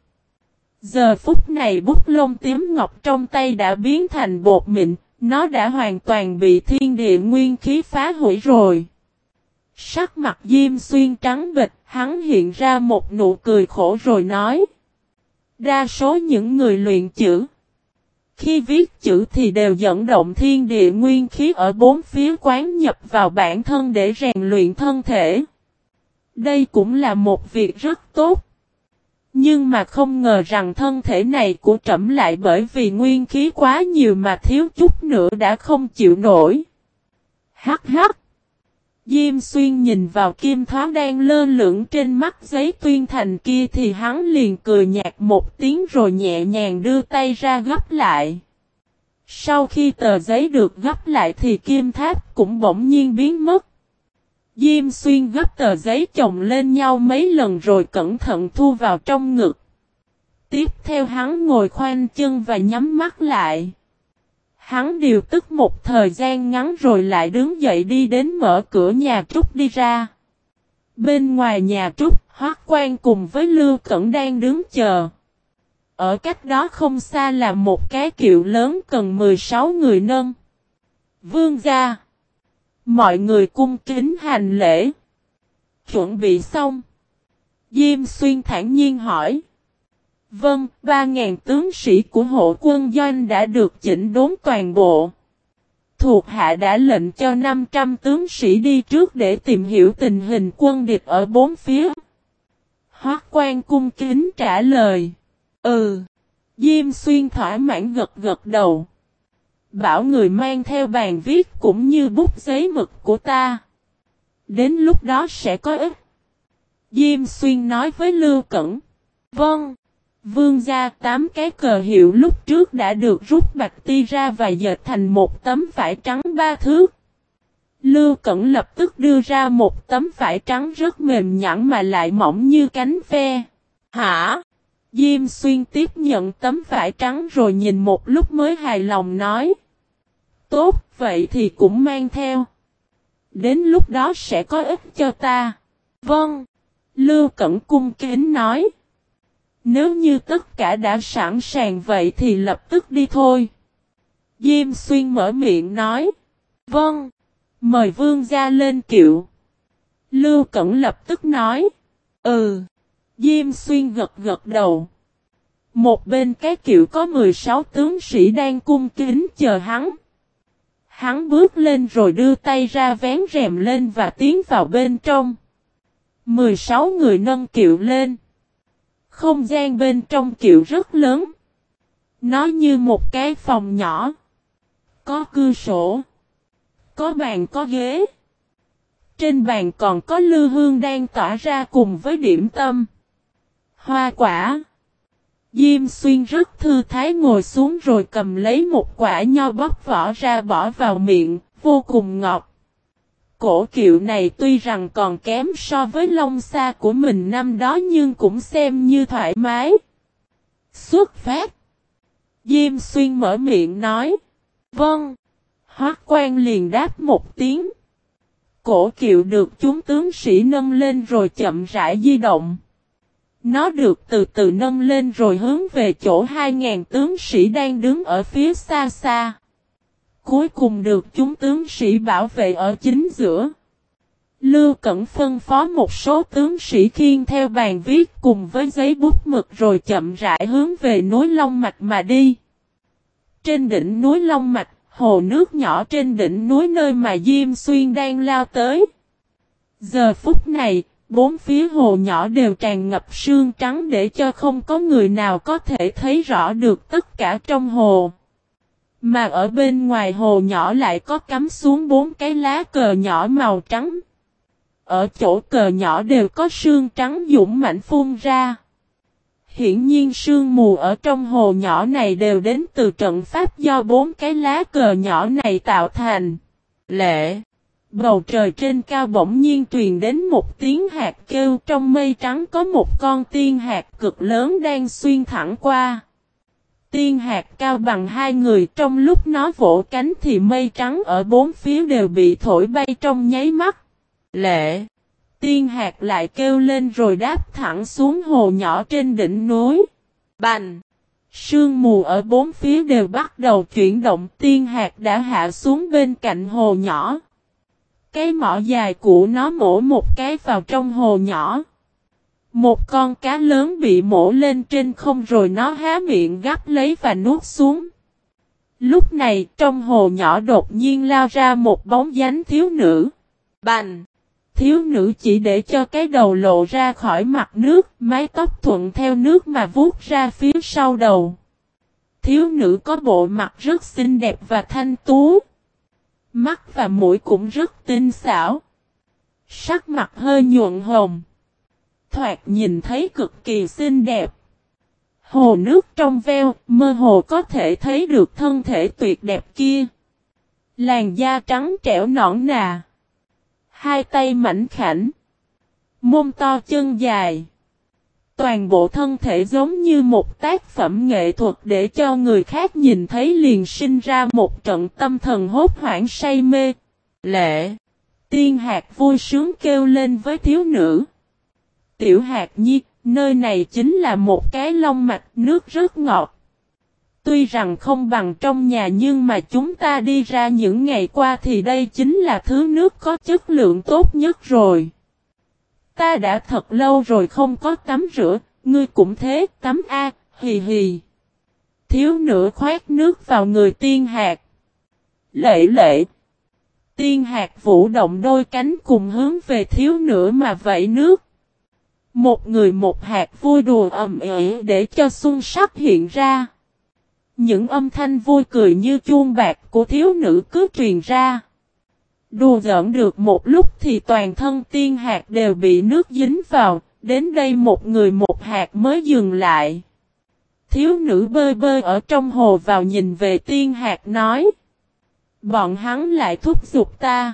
Giờ phút này bút lông tím ngọc trong tay đã biến thành bột mịn, nó đã hoàn toàn bị thiên địa nguyên khí phá hủy rồi. Sắc mặt Diêm Xuyên trắng bịch, hắn hiện ra một nụ cười khổ rồi nói. Đa số những người luyện chữ. Khi viết chữ thì đều dẫn động thiên địa nguyên khí ở bốn phía quán nhập vào bản thân để rèn luyện thân thể. Đây cũng là một việc rất tốt. Nhưng mà không ngờ rằng thân thể này của trẫm lại bởi vì nguyên khí quá nhiều mà thiếu chút nữa đã không chịu nổi. Hắc hắc. Diêm xuyên nhìn vào kim thoáng đang lơ lửng trên mắt giấy tuyên thành kia thì hắn liền cười nhạt một tiếng rồi nhẹ nhàng đưa tay ra gấp lại. Sau khi tờ giấy được gấp lại thì kim tháp cũng bỗng nhiên biến mất. Diêm xuyên gấp tờ giấy chồng lên nhau mấy lần rồi cẩn thận thu vào trong ngực. Tiếp theo hắn ngồi khoanh chân và nhắm mắt lại. Hắn điều tức một thời gian ngắn rồi lại đứng dậy đi đến mở cửa nhà Trúc đi ra. Bên ngoài nhà Trúc, Hoác Quan cùng với Lưu Cẩn đang đứng chờ. Ở cách đó không xa là một cái kiệu lớn cần 16 người nâng. Vương gia. Mọi người cung kính hành lễ. Chuẩn bị xong. Diêm xuyên thản nhiên hỏi. Vâng, 3.000 tướng sĩ của hộ quân doanh đã được chỉnh đốn toàn bộ. Thuộc hạ đã lệnh cho 500 tướng sĩ đi trước để tìm hiểu tình hình quân địch ở bốn phía. Hoác quan cung kính trả lời. Ừ. Diêm xuyên thỏa mãn gật gật đầu. Bảo người mang theo bàn viết cũng như bút giấy mực của ta. Đến lúc đó sẽ có ích. Diêm xuyên nói với Lưu Cẩn. Vâng. Vương gia tám cái cờ hiệu lúc trước đã được rút bạch ti ra và dệt thành một tấm vải trắng ba thước. Lưu Cẩn lập tức đưa ra một tấm vải trắng rất mềm nhẵn mà lại mỏng như cánh ve. Hả? Diêm xuyên tiếp nhận tấm vải trắng rồi nhìn một lúc mới hài lòng nói. Tốt, vậy thì cũng mang theo. Đến lúc đó sẽ có ích cho ta. Vâng. Lưu Cẩn cung kính nói. Nếu như tất cả đã sẵn sàng vậy thì lập tức đi thôi. Diêm xuyên mở miệng nói. Vâng. Mời vương gia lên kiệu. Lưu Cẩn lập tức nói. Ừ. Diêm xuyên gật gật đầu. Một bên cái kiệu có 16 tướng sĩ đang cung kính chờ hắn. Hắn bước lên rồi đưa tay ra vén rèm lên và tiến vào bên trong. 16 người nâng kiệu lên. Không gian bên trong kiệu rất lớn. Nó như một cái phòng nhỏ. Có cửa sổ. Có bàn, có ghế. Trên bàn còn có lư hương đang tỏa ra cùng với điểm tâm. Hoa quả. Diêm xuyên rất thư thái ngồi xuống rồi cầm lấy một quả nho bóc vỏ ra bỏ vào miệng, vô cùng ngọt. Cổ kiệu này tuy rằng còn kém so với lông xa của mình năm đó nhưng cũng xem như thoải mái. Xuất phát. Diêm xuyên mở miệng nói. Vâng. Hoác quan liền đáp một tiếng. Cổ kiệu được chúng tướng sĩ nâng lên rồi chậm rãi di động. Nó được từ từ nâng lên rồi hướng về chỗ 2.000 tướng sĩ đang đứng ở phía xa xa. Cuối cùng được chúng tướng sĩ bảo vệ ở chính giữa. Lưu Cẩn phân phó một số tướng sĩ khiên theo bàn viết cùng với giấy bút mực rồi chậm rãi hướng về núi Long Mạch mà đi. Trên đỉnh núi Long Mạch, hồ nước nhỏ trên đỉnh núi nơi mà Diêm Xuyên đang lao tới. Giờ phút này, bốn phía hồ nhỏ đều tràn ngập sương trắng để cho không có người nào có thể thấy rõ được tất cả trong hồ. Mà ở bên ngoài hồ nhỏ lại có cắm xuống bốn cái lá cờ nhỏ màu trắng. Ở chỗ cờ nhỏ đều có sương trắng dũng mạnh phun ra. Hiển nhiên sương mù ở trong hồ nhỏ này đều đến từ trận pháp do bốn cái lá cờ nhỏ này tạo thành. Lệ Bầu trời trên cao bỗng nhiên truyền đến một tiếng hạt kêu, trong mây trắng có một con tiên hạt cực lớn đang xuyên thẳng qua. Tiên hạt cao bằng hai người, trong lúc nó vỗ cánh thì mây trắng ở bốn phía đều bị thổi bay trong nháy mắt. Lệ! Tiên hạt lại kêu lên rồi đáp thẳng xuống hồ nhỏ trên đỉnh núi. Bành! Sương mù ở bốn phía đều bắt đầu chuyển động, tiên hạt đã hạ xuống bên cạnh hồ nhỏ. Cái mỏ dài của nó mổ một cái vào trong hồ nhỏ. Một con cá lớn bị mổ lên trên không rồi nó há miệng gắp lấy và nuốt xuống. Lúc này trong hồ nhỏ đột nhiên lao ra một bóng dáng thiếu nữ. Bành! Thiếu nữ chỉ để cho cái đầu lộ ra khỏi mặt nước, mái tóc thuận theo nước mà vuốt ra phía sau đầu. Thiếu nữ có bộ mặt rất xinh đẹp và thanh tú. Mắt và mũi cũng rất tinh xảo. Sắc mặt hơi nhuận hồng. Thoạt nhìn thấy cực kỳ xinh đẹp. Hồ nước trong veo, mơ hồ có thể thấy được thân thể tuyệt đẹp kia. Làn da trắng trẻo nõn nà. Hai tay mảnh khảnh. Mông to chân dài. Toàn bộ thân thể giống như một tác phẩm nghệ thuật để cho người khác nhìn thấy liền sinh ra một trận tâm thần hốt hoảng say mê. Lệ. Tiên hạt vui sướng kêu lên với thiếu nữ. Tiểu hạt nhi, nơi này chính là một cái long mạch nước rất ngọt. Tuy rằng không bằng trong nhà nhưng mà chúng ta đi ra những ngày qua thì đây chính là thứ nước có chất lượng tốt nhất rồi. Ta đã thật lâu rồi không có tắm rửa, ngươi cũng thế, tắm a, hì hì. Thiếu nữ khoát nước vào người tiên hạt. Lệ lệ. Tiên hạt vũ động đôi cánh cùng hướng về thiếu nữ mà vẫy nước. Một người một hạt vui đùa ầm ĩ để cho xuân sắc hiện ra. Những âm thanh vui cười như chuông bạc của thiếu nữ cứ truyền ra. Đùa giỡn được một lúc thì toàn thân tiên hạt đều bị nước dính vào, đến đây một người một hạt mới dừng lại. Thiếu nữ bơi bơi ở trong hồ vào nhìn về tiên hạt nói. Bọn hắn lại thúc giục ta.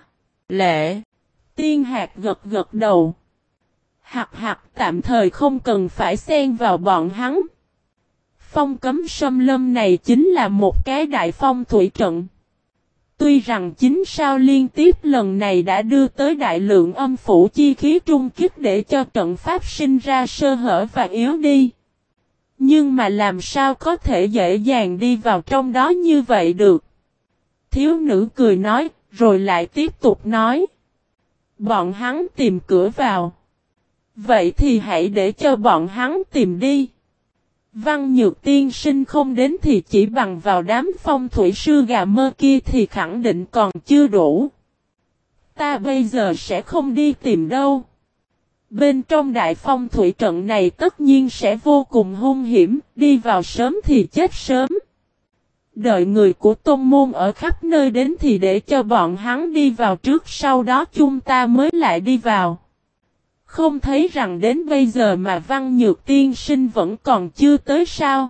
Lệ. Tiên hạt gật gật đầu. Hạt hạt tạm thời không cần phải xen vào bọn hắn. Phong cấm sâm lâm này chính là một cái đại phong thủy trận. Tuy rằng chính sao liên tiếp lần này đã đưa tới đại lượng âm phủ chi khí trung kích để cho trận pháp sinh ra sơ hở và yếu đi. Nhưng mà làm sao có thể dễ dàng đi vào trong đó như vậy được? Thiếu nữ cười nói, rồi lại tiếp tục nói. Bọn hắn tìm cửa vào. Vậy thì hãy để cho bọn hắn tìm đi. Văn nhược tiên sinh không đến thì chỉ bằng vào đám phong thủy sư gà mơ kia thì khẳng định còn chưa đủ. Ta bây giờ sẽ không đi tìm đâu. Bên trong đại phong thủy trận này tất nhiên sẽ vô cùng hung hiểm, đi vào sớm thì chết sớm. Đợi người của tôn môn ở khắp nơi đến thì để cho bọn hắn đi vào trước sau đó chúng ta mới lại đi vào. Không thấy rằng đến bây giờ mà văn nhược tiên sinh vẫn còn chưa tới sao.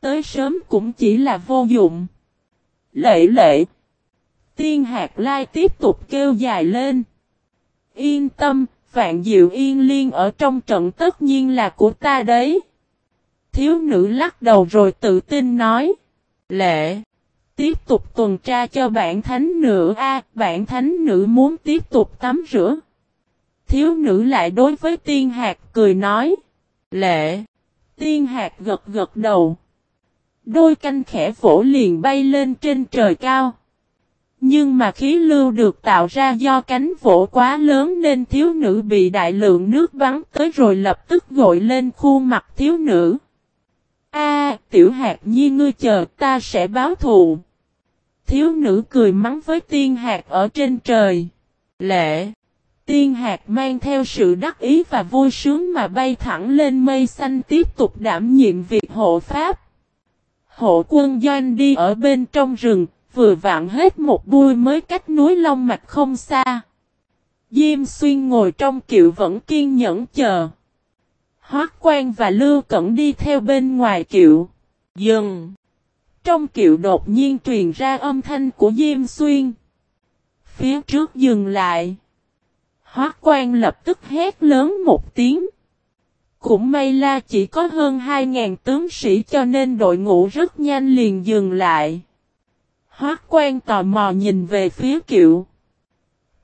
Tới sớm cũng chỉ là vô dụng. Lệ lệ. Tiên hạt lai tiếp tục kêu dài lên. Yên tâm, vạn diệu yên liên ở trong trận tất nhiên là của ta đấy. Thiếu nữ lắc đầu rồi tự tin nói. Lệ. Tiếp tục tuần tra cho bản thánh nữ A, bản thánh nữ muốn tiếp tục tắm rửa thiếu nữ lại đối với tiên hạt cười nói. Lệ. Tiên hạt gật gật đầu. Đôi canh khẽ vỗ liền bay lên trên trời cao. Nhưng mà khí lưu được tạo ra do cánh vỗ quá lớn nên thiếu nữ bị đại lượng nước bắn tới rồi lập tức gội lên khuôn mặt thiếu nữ. A, tiểu hạt nhi ngươi chờ ta sẽ báo thù. Thiếu nữ cười mắng với tiên hạt ở trên trời. Lệ. Tiên hạt mang theo sự đắc ý và vui sướng mà bay thẳng lên mây xanh tiếp tục đảm nhiệm việc hộ pháp. Hộ quân doanh đi ở bên trong rừng, vừa vạn hết một bui mới cách núi Long Mạch không xa. Diêm xuyên ngồi trong kiệu vẫn kiên nhẫn chờ. Hoác quan và Lưu Cẩn đi theo bên ngoài kiệu. Dừng. Trong kiệu đột nhiên truyền ra âm thanh của Diêm xuyên. Phía trước dừng lại. Hóa quan lập tức hét lớn một tiếng. Cũng may là chỉ có hơn 2.000 tướng sĩ cho nên đội ngũ rất nhanh liền dừng lại. Hóa quan tò mò nhìn về phía kiệu.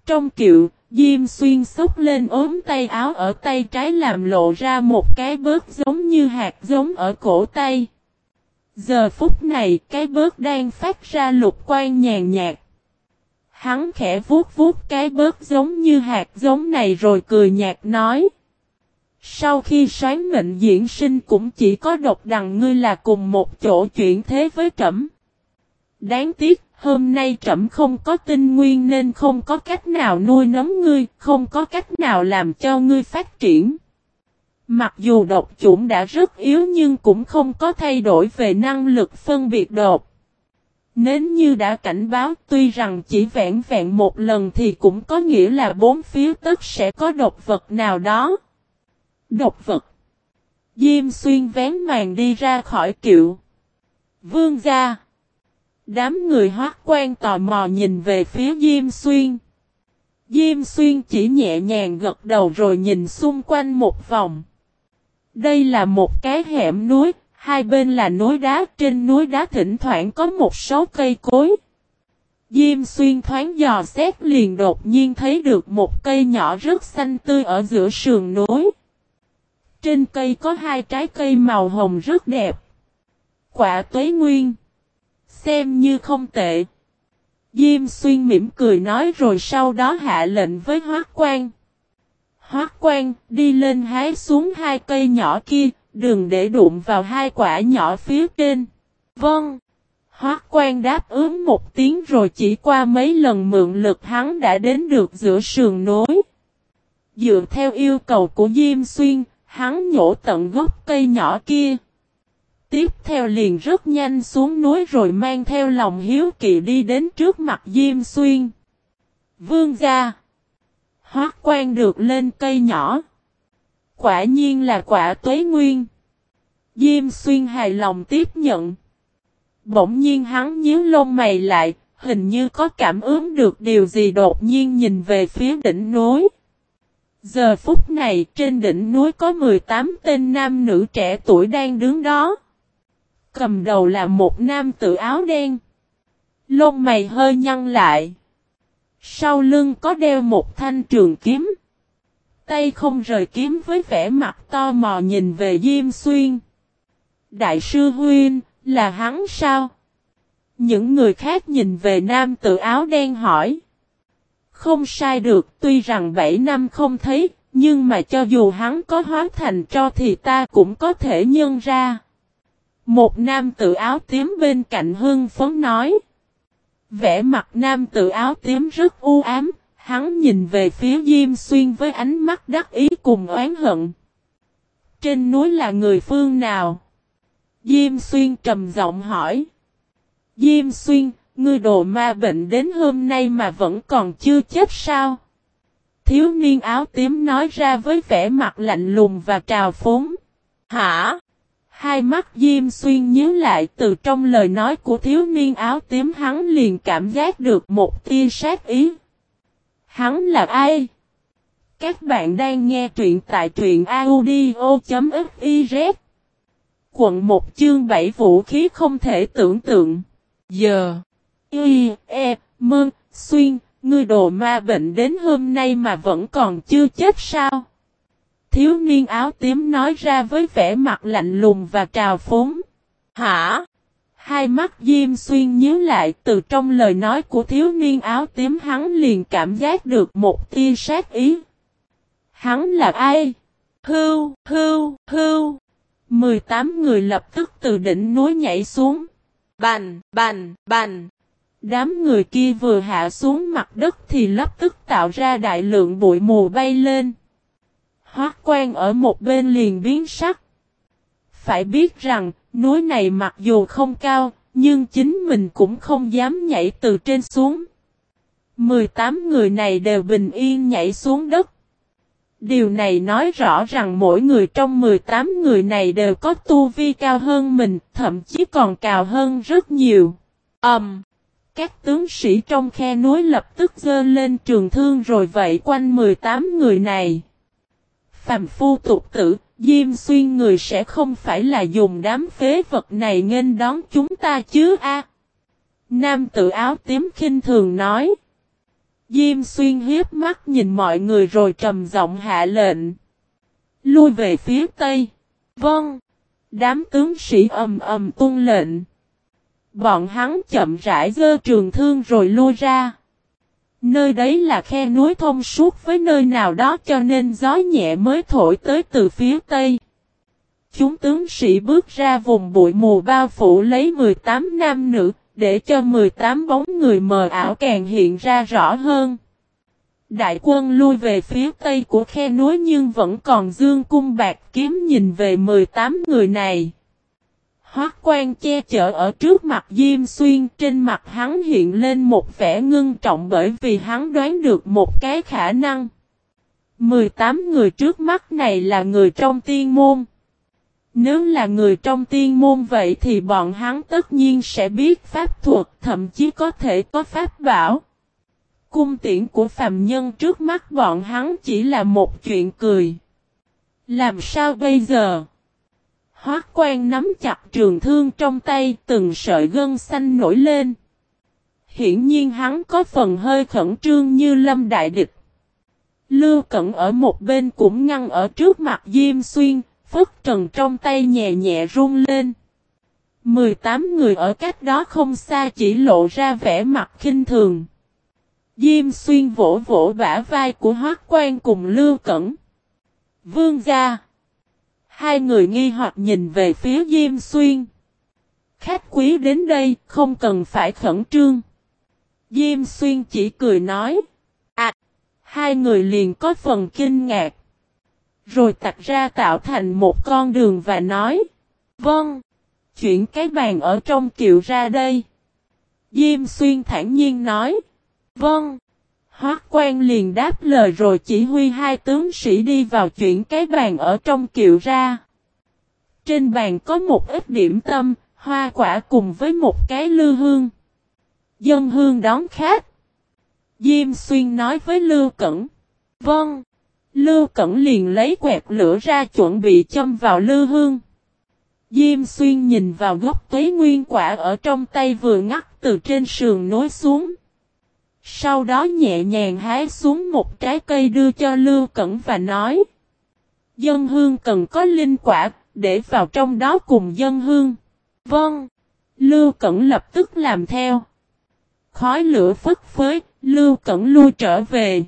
Trong kiệu, Diêm xuyên xúc lên ốm tay áo ở tay trái làm lộ ra một cái bớt giống như hạt giống ở cổ tay. Giờ phút này cái bớt đang phát ra lục quan nhàn nhạt. Hắn khẽ vuốt vuốt cái bớt giống như hạt giống này rồi cười nhạt nói. Sau khi sáng mệnh diễn sinh cũng chỉ có độc đằng ngươi là cùng một chỗ chuyển thế với trẫm. Đáng tiếc, hôm nay trẫm không có tinh nguyên nên không có cách nào nuôi nấng ngươi, không có cách nào làm cho ngươi phát triển. Mặc dù độc chủng đã rất yếu nhưng cũng không có thay đổi về năng lực phân biệt độc. Nếu như đã cảnh báo tuy rằng chỉ vẹn vẹn một lần thì cũng có nghĩa là bốn phía tất sẽ có độc vật nào đó. Độc vật. Diêm xuyên vén màn đi ra khỏi kiệu. Vương gia. Đám người hoác quan tò mò nhìn về phía Diêm xuyên. Diêm xuyên chỉ nhẹ nhàng gật đầu rồi nhìn xung quanh một vòng. Đây là một cái hẻm núi, hai bên là núi đá, trên núi đá thỉnh thoảng có một số cây cối. Diêm xuyên thoáng dò xét liền đột nhiên thấy được một cây nhỏ rất xanh tươi ở giữa sườn núi. Trên cây có hai trái cây màu hồng rất đẹp. Quả tuế nguyên. Xem như không tệ. Diêm xuyên mỉm cười nói rồi sau đó hạ lệnh với hoác quan. Hoác quan đi lên hái xuống hai cây nhỏ kia, đừng để đụng vào hai quả nhỏ phía trên. Vâng. Hoác quan đáp ứng một tiếng rồi chỉ qua mấy lần mượn lực hắn đã đến được giữa sườn núi. Dựa theo yêu cầu của Diêm Xuyên, hắn nhổ tận gốc cây nhỏ kia. Tiếp theo liền rất nhanh xuống núi rồi mang theo lòng hiếu kỳ đi đến trước mặt Diêm Xuyên. Vương gia. Hoác quan được lên cây nhỏ. Quả nhiên là quả tuế nguyên. Diêm Xuyên hài lòng tiếp nhận. Bỗng nhiên hắn nhíu lông mày lại, hình như có cảm ứng được điều gì đột nhiên nhìn về phía đỉnh núi. Giờ phút này trên đỉnh núi có 18 tên nam nữ trẻ tuổi đang đứng đó. Cầm đầu là một nam tự áo đen. Lông mày hơi nhăn lại. Sau lưng có đeo một thanh trường kiếm. Tay không rời kiếm với vẻ mặt to mò nhìn về Diêm Xuyên. Đại sư Huynh, là hắn sao? Những người khác nhìn về nam tự áo đen hỏi. Không sai được, tuy rằng 7 năm không thấy, nhưng mà cho dù hắn có hóa thành cho thì ta cũng có thể nhân ra. Một nam tự áo tím bên cạnh hưng phấn nói. Vẽ mặt nam tự áo tím rất u ám, hắn nhìn về phía Diêm Xuyên với ánh mắt đắc ý cùng oán hận. Trên núi là người phương nào? Diêm Xuyên trầm giọng hỏi. Diêm Xuyên, ngươi đồ ma bệnh đến hôm nay mà vẫn còn chưa chết sao? Thiếu niên áo tím nói ra với vẻ mặt lạnh lùng và trào phúng. Hả? Hai mắt Diêm Xuyên nhớ lại từ trong lời nói của thiếu niên áo tím hắn liền cảm giác được một tia sát ý. Hắn là ai? Các bạn đang nghe truyện tại truyện audio.fiz Quận 1 chương 7 vũ khí không thể tưởng tượng. Giờ. Y, E, Mơ, Xuyên, ngươi đồ ma bệnh đến hôm nay mà vẫn còn chưa chết sao? Thiếu niên áo tím nói ra với vẻ mặt lạnh lùng và trào phúng. Hả? Hai mắt Diêm Xuyên nhớ lại từ trong lời nói của thiếu niên áo tím hắn liền cảm giác được một tia sát ý. Hắn là ai? Hưu, hưu, hưu. 18 người lập tức từ đỉnh núi nhảy xuống. Bành, bành, bành. Đám người kia vừa hạ xuống mặt đất thì lập tức tạo ra đại lượng bụi mù bay lên. Hoác quan ở một bên liền biến sắc. Phải biết rằng, núi này mặc dù không cao, nhưng chính mình cũng không dám nhảy từ trên xuống. 18 người này đều bình yên nhảy xuống đất. Điều này nói rõ rằng mỗi người trong 18 người này đều có tu vi cao hơn mình, thậm chí còn cao hơn rất nhiều. Ầm. Um, các tướng sĩ trong khe núi lập tức dơ lên trường thương rồi vây quanh 18 người này. Phàm phu tục tử, Diêm Xuyên người sẽ không phải là dùng đám phế vật này nghênh đón chúng ta chứ a? Nam tự áo tím khinh thường nói. Diêm xuyên hiếp mắt nhìn mọi người rồi trầm giọng hạ lệnh. Lui về phía tây. Vâng. Đám tướng sĩ ầm ầm tuân lệnh. Bọn hắn chậm rãi dơ trường thương rồi lui ra. Nơi đấy là khe núi thông suốt với nơi nào đó cho nên gió nhẹ mới thổi tới từ phía tây. Chúng tướng sĩ bước ra vùng bụi mù bao phủ lấy 18 nam nữ, để cho 18 bóng người mờ ảo càng hiện ra rõ hơn. Đại quân lui về phía tây của khe núi nhưng vẫn còn dương cung bạc kiếm nhìn về 18 người này. Hoác quan che chở ở trước mặt Diêm Xuyên trên mặt hắn hiện lên một vẻ ngưng trọng bởi vì hắn đoán được một cái khả năng. 18 người trước mắt này là người trong tiên môn. Nếu là người trong tiên môn vậy thì bọn hắn tất nhiên sẽ biết pháp thuật, thậm chí có thể có pháp bảo. Cung tiễn của phàm nhân trước mắt bọn hắn chỉ là một chuyện cười. Làm sao bây giờ? Hoác quan nắm chặt trường thương trong tay từng sợi gân xanh nổi lên. Hiển nhiên hắn có phần hơi khẩn trương như lâm đại địch. Lưu Cẩn ở một bên cũng ngăn ở trước mặt Diêm Xuyên, phất trần trong tay nhẹ nhẹ run lên. 18 người ở cách đó không xa chỉ lộ ra vẻ mặt khinh thường. Diêm Xuyên vỗ vỗ bả vai của Hoác Quan cùng Lưu Cẩn. Vương gia. Hai người nghi hoặc nhìn về phía Diêm Xuyên. Khách quý đến đây không cần phải khẩn trương. Diêm Xuyên chỉ cười nói. À, hai người liền có phần kinh ngạc. Rồi tạch ra tạo thành một con đường và nói. Vâng, chuyển cái bàn ở trong kiệu ra đây. Diêm Xuyên thản nhiên nói. Vâng. Hoác quan liền đáp lời rồi chỉ huy hai tướng sĩ đi vào chuyển cái bàn ở trong kiệu ra. Trên bàn có một ít điểm tâm, hoa quả cùng với một cái lư hương. Dân hương đón khách. Diêm xuyên nói với Lưu Cẩn. Vâng. Lưu Cẩn liền lấy quẹt lửa ra chuẩn bị châm vào lư hương. Diêm xuyên nhìn vào gốc tuế nguyên quả ở trong tay vừa ngắt từ trên sườn nối xuống. Sau đó nhẹ nhàng hái xuống một trái cây đưa cho Lưu Cẩn và nói. Dân hương cần có linh quả, để vào trong đó cùng dân hương. Vâng. Lưu Cẩn lập tức làm theo. Khói lửa phất phới, Lưu Cẩn lui trở về.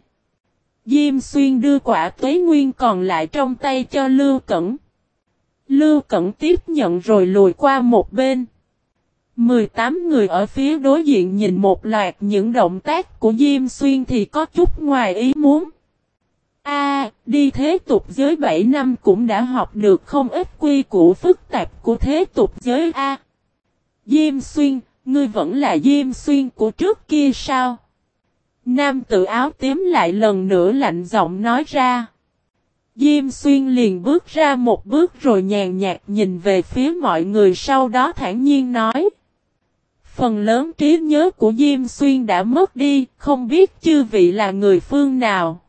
Diêm Xuyên đưa quả tuế nguyên còn lại trong tay cho Lưu Cẩn. Lưu Cẩn tiếp nhận rồi lùi qua một bên. 18 người ở phía đối diện nhìn một loạt những động tác của Diêm Xuyên thì có chút ngoài ý muốn. A, đi thế tục giới 7 năm cũng đã học được không ít quy củ phức tạp của thế tục giới A. Diêm Xuyên, ngươi vẫn là Diêm Xuyên của trước kia sao? Nam tự áo tím lại lần nữa lạnh giọng nói ra. Diêm Xuyên liền bước ra một bước rồi nhàn nhạt nhìn về phía mọi người sau đó thản nhiên nói. Phần lớn trí nhớ của Diêm Xuyên đã mất đi, không biết chư vị là người phương nào.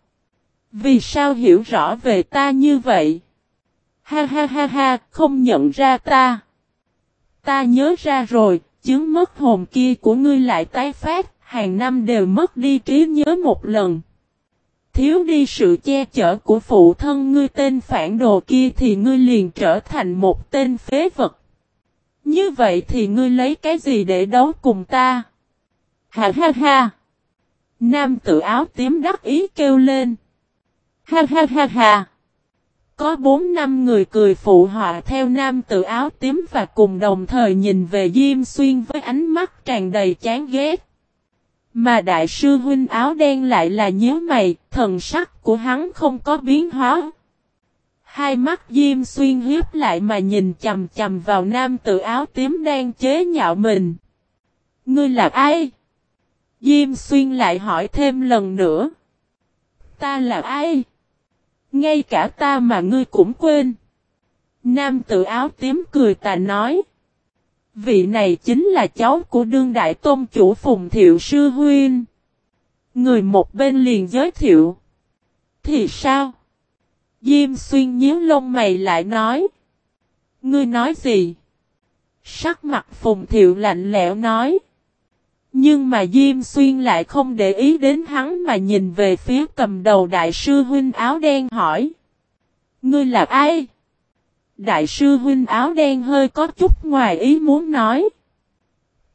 Vì sao hiểu rõ về ta như vậy? Ha ha ha ha, không nhận ra ta. Ta nhớ ra rồi, chứng mất hồn kia của ngươi lại tái phát, hàng năm đều mất đi trí nhớ một lần. Thiếu đi sự che chở của phụ thân ngươi tên phản đồ kia thì ngươi liền trở thành một tên phế vật. Như vậy thì ngươi lấy cái gì để đấu cùng ta? Ha ha ha! Nam tự áo tím đắc ý kêu lên. Ha ha ha ha! Có bốn năm người cười phụ họa theo nam tự áo tím và cùng đồng thời nhìn về Diêm Xuyên với ánh mắt tràn đầy chán ghét. Mà đại sư huynh áo đen lại là nhớ mày, thần sắc của hắn không có biến hóa. Hai mắt Diêm Xuyên hiếp lại mà nhìn chầm chầm vào nam tự áo tím đang chế nhạo mình. Ngươi là ai? Diêm Xuyên lại hỏi thêm lần nữa. Ta là ai? Ngay cả ta mà ngươi cũng quên. Nam tự áo tím cười ta nói. Vị này chính là cháu của đương đại tôn chủ Phùng Thiệu Sư Huyên. Người một bên liền giới thiệu. Thì sao? Diêm xuyên nhíu lông mày lại nói. Ngươi nói gì? Sắc mặt Phùng Thiệu lạnh lẽo nói. Nhưng mà Diêm Xuyên lại không để ý đến hắn mà nhìn về phía cầm đầu đại sư huynh áo đen hỏi. Ngươi là ai? Đại sư huynh áo đen hơi có chút ngoài ý muốn nói.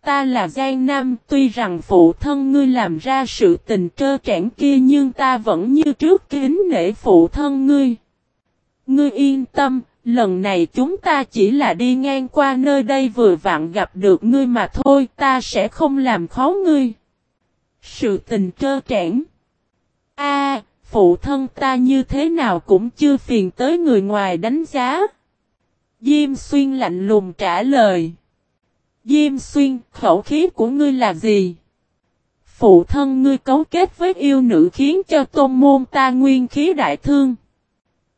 Ta là Giang Nam, tuy rằng phụ thân ngươi làm ra sự tình trơ trẽn kia nhưng ta vẫn như trước kính nể phụ thân ngươi. Ngươi yên tâm, lần này chúng ta chỉ là đi ngang qua nơi đây vừa vặn gặp được ngươi mà thôi, ta sẽ không làm khó ngươi. Sự tình trơ trẽn. A, phụ thân ta như thế nào cũng chưa phiền tới người ngoài đánh giá. Diêm xuyên lạnh lùng trả lời. Diêm xuyên, khẩu khí của ngươi là gì? Phụ thân ngươi cấu kết với yêu nữ khiến cho tôn môn ta nguyên khí đại thương.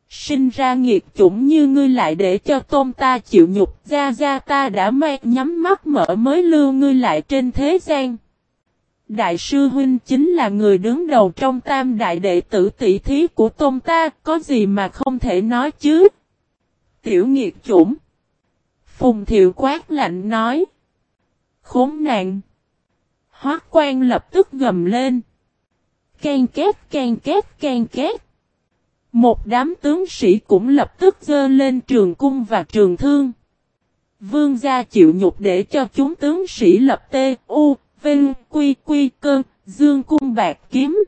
Sinh ra nghiệt chủng như ngươi lại để cho tôm ta chịu nhục ra ra ta đã may nhắm mắt mở mới lưu ngươi lại trên thế gian. Đại sư huynh chính là người đứng đầu trong tam đại đệ tử tỷ thí của tôn ta, có gì mà không thể nói chứ? Tiểu nghiệt chủng. Phùng thiệu quát lạnh nói. Khốn nạn. Hoác quan lập tức gầm lên. Can két can két can két. Một đám tướng sĩ cũng lập tức dơ lên trường cung và trường thương. Vương gia chịu nhục để cho chúng tướng sĩ lập tê, u, vinh, quy, quy, cơn, dương cung bạc kiếm.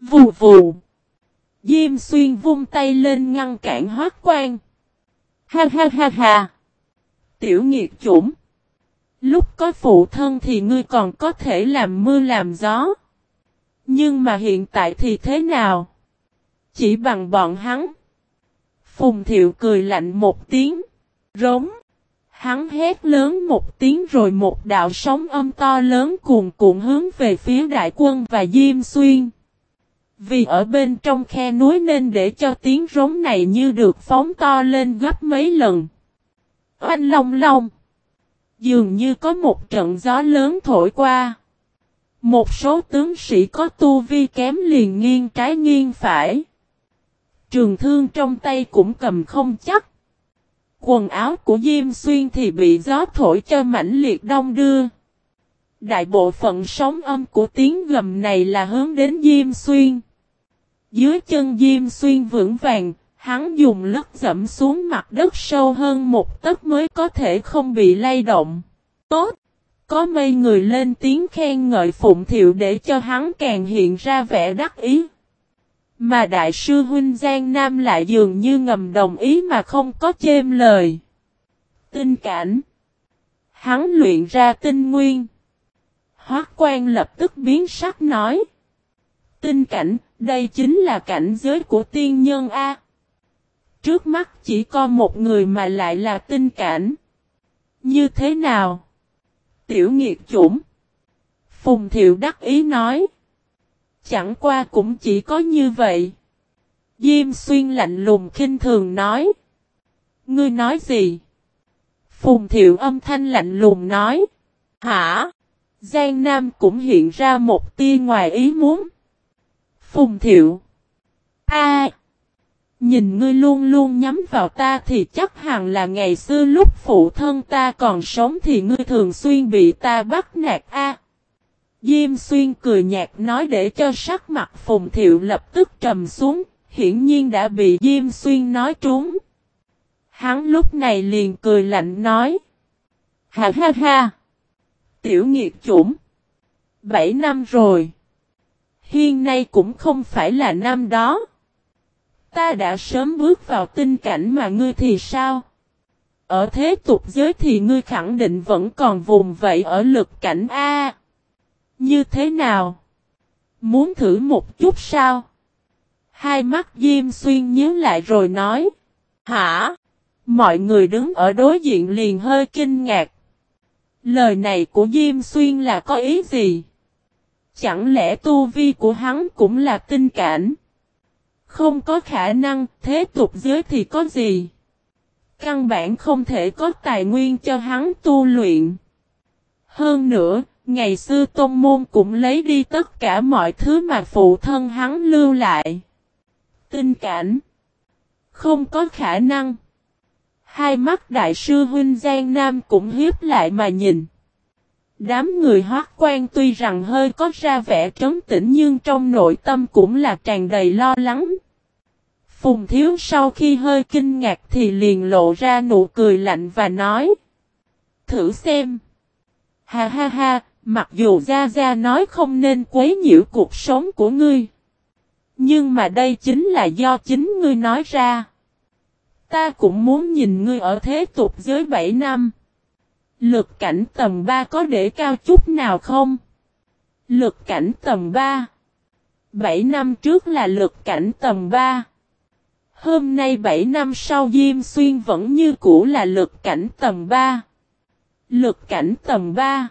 Vù vù. Diêm xuyên vung tay lên ngăn cản hoác quan. Ha ha ha ha. Tiểu nghiệt chủng. Lúc có phụ thân thì ngươi còn có thể làm mưa làm gió. Nhưng mà hiện tại thì thế nào? Chỉ bằng bọn hắn. Phùng thiệu cười lạnh một tiếng. Rống. Hắn hét lớn một tiếng rồi một đạo sóng âm to lớn cuồn cuộn hướng về phía đại quân và Diêm Xuyên. Vì ở bên trong khe núi nên để cho tiếng rống này như được phóng to lên gấp mấy lần. Oanh long long. Dường như có một trận gió lớn thổi qua. Một số tướng sĩ có tu vi kém liền nghiêng trái nghiêng phải. Trường thương trong tay cũng cầm không chắc. Quần áo của Diêm Xuyên thì bị gió thổi cho mãnh liệt đông đưa. Đại bộ phận sóng âm của tiếng gầm này là hướng đến Diêm Xuyên. Dưới chân Diêm Xuyên vững vàng, hắn dùng lức dẫm xuống mặt đất sâu hơn một tấc mới có thể không bị lay động. Tốt! Có mây người lên tiếng khen ngợi Phụng Thiệu để cho hắn càng hiện ra vẻ đắc ý. Mà Đại sư Huynh Giang Nam lại dường như ngầm đồng ý mà không có chêm lời. Tinh cảnh. Hắn luyện ra tinh nguyên. Hoác quan lập tức biến sắc nói. Tinh cảnh, đây chính là cảnh giới của tiên nhân A. Trước mắt chỉ có một người mà lại là tinh cảnh. Như thế nào? Tiểu nghiệt chủng. Phùng thiệu đắc ý nói. Chẳng qua cũng chỉ có như vậy. Diêm xuyên lạnh lùng khinh thường nói. Ngươi nói gì? Phùng thiệu âm thanh lạnh lùng nói. Hả? Giang Nam cũng hiện ra một tia ngoài ý muốn. Phùng thiệu. A. Nhìn ngươi luôn luôn nhắm vào ta thì chắc hẳn là ngày xưa lúc phụ thân ta còn sống thì ngươi thường xuyên bị ta bắt nạt a. Diêm xuyên cười nhạt nói để cho sắc mặt phùng thiệu lập tức trầm xuống, hiển nhiên đã bị Diêm xuyên nói trúng. Hắn lúc này liền cười lạnh nói. Ha ha ha! Tiểu nghiệt chủng! Bảy năm rồi. Hiên nay cũng không phải là năm đó. Ta đã sớm bước vào tinh cảnh mà ngươi thì sao? Ở thế tục giới thì ngươi khẳng định vẫn còn vùng vậy ở lực cảnh A. Như thế nào? Muốn thử một chút sao? Hai mắt Diêm Xuyên nhớ lại rồi nói. Hả? Mọi người đứng ở đối diện liền hơi kinh ngạc. Lời này của Diêm Xuyên là có ý gì? Chẳng lẽ tu vi của hắn cũng là tinh cảnh? Không có khả năng, thế tục giới thì có gì? Căn bản không thể có tài nguyên cho hắn tu luyện. Hơn nữa, ngày xưa Tôn Môn cũng lấy đi tất cả mọi thứ mà phụ thân hắn lưu lại. Tinh cảnh. Không có khả năng. Hai mắt đại sư huynh Giang Nam cũng hiếp lại mà nhìn. Đám người hoác quan tuy rằng hơi có ra vẻ trấn tĩnh nhưng trong nội tâm cũng là tràn đầy lo lắng. Phùng Thiếu sau khi hơi kinh ngạc thì liền lộ ra nụ cười lạnh và nói. Thử xem. Ha ha ha, mặc dù Gia Gia nói không nên quấy nhiễu cuộc sống của ngươi. Nhưng mà đây chính là do chính ngươi nói ra. Ta cũng muốn nhìn ngươi ở thế tục giới 7 năm. Lực cảnh tầm 3 có để cao chút nào không? Lực cảnh tầm 3. 7 năm trước là lực cảnh tầm 3. Hôm nay 7 năm sau Diêm Xuyên vẫn như cũ là lực cảnh tầm 3. Lực cảnh tầm 3.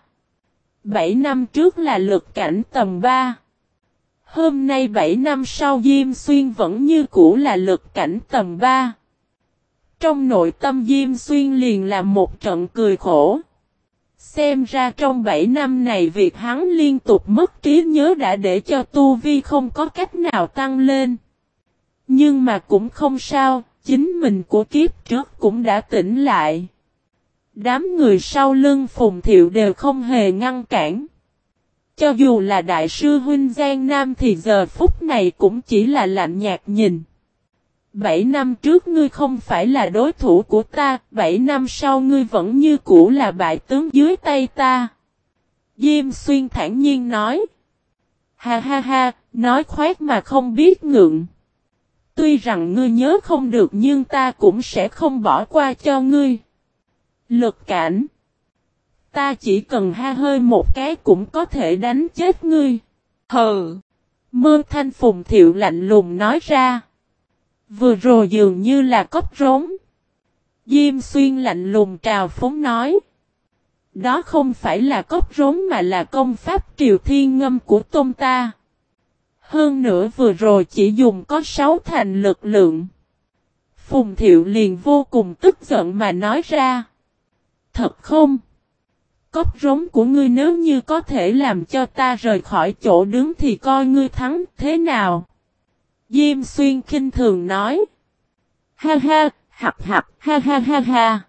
7 năm trước là lực cảnh tầm 3. Hôm nay 7 năm sau Diêm Xuyên vẫn như cũ là lực cảnh tầm 3. Trong nội tâm Diêm Xuyên liền là một trận cười khổ. Xem ra trong 7 năm này việc hắn liên tục mất trí nhớ đã để cho Tu Vi không có cách nào tăng lên. Nhưng mà cũng không sao, chính mình của kiếp trước cũng đã tỉnh lại. Đám người sau lưng Phùng Thiệu đều không hề ngăn cản. Cho dù là đại sư huynh Giang Nam thì giờ phút này cũng chỉ là lạnh nhạt nhìn. Bảy năm trước ngươi không phải là đối thủ của ta, bảy năm sau ngươi vẫn như cũ là bại tướng dưới tay ta. Diêm xuyên thản nhiên nói. Ha ha ha, nói khoét mà không biết ngượng. Tuy rằng ngươi nhớ không được nhưng ta cũng sẽ không bỏ qua cho ngươi. Lực cảnh. Ta chỉ cần ha hơi một cái cũng có thể đánh chết ngươi. Hừ. Mơ thanh phùng thiệu lạnh lùng nói ra. Vừa rồi dường như là cốc rốn. Diêm xuyên lạnh lùng trào phóng nói. Đó không phải là cốc rốn mà là công pháp triều thiên ngâm của tôn ta. Hơn nữa vừa rồi chỉ dùng có sáu thành lực lượng. Phùng thiệu liền vô cùng tức giận mà nói ra. Thật không? Cốc rống của ngươi nếu như có thể làm cho ta rời khỏi chỗ đứng thì coi ngươi thắng thế nào? Diêm xuyên khinh thường nói. Ha ha, hạp hạp, ha ha ha ha.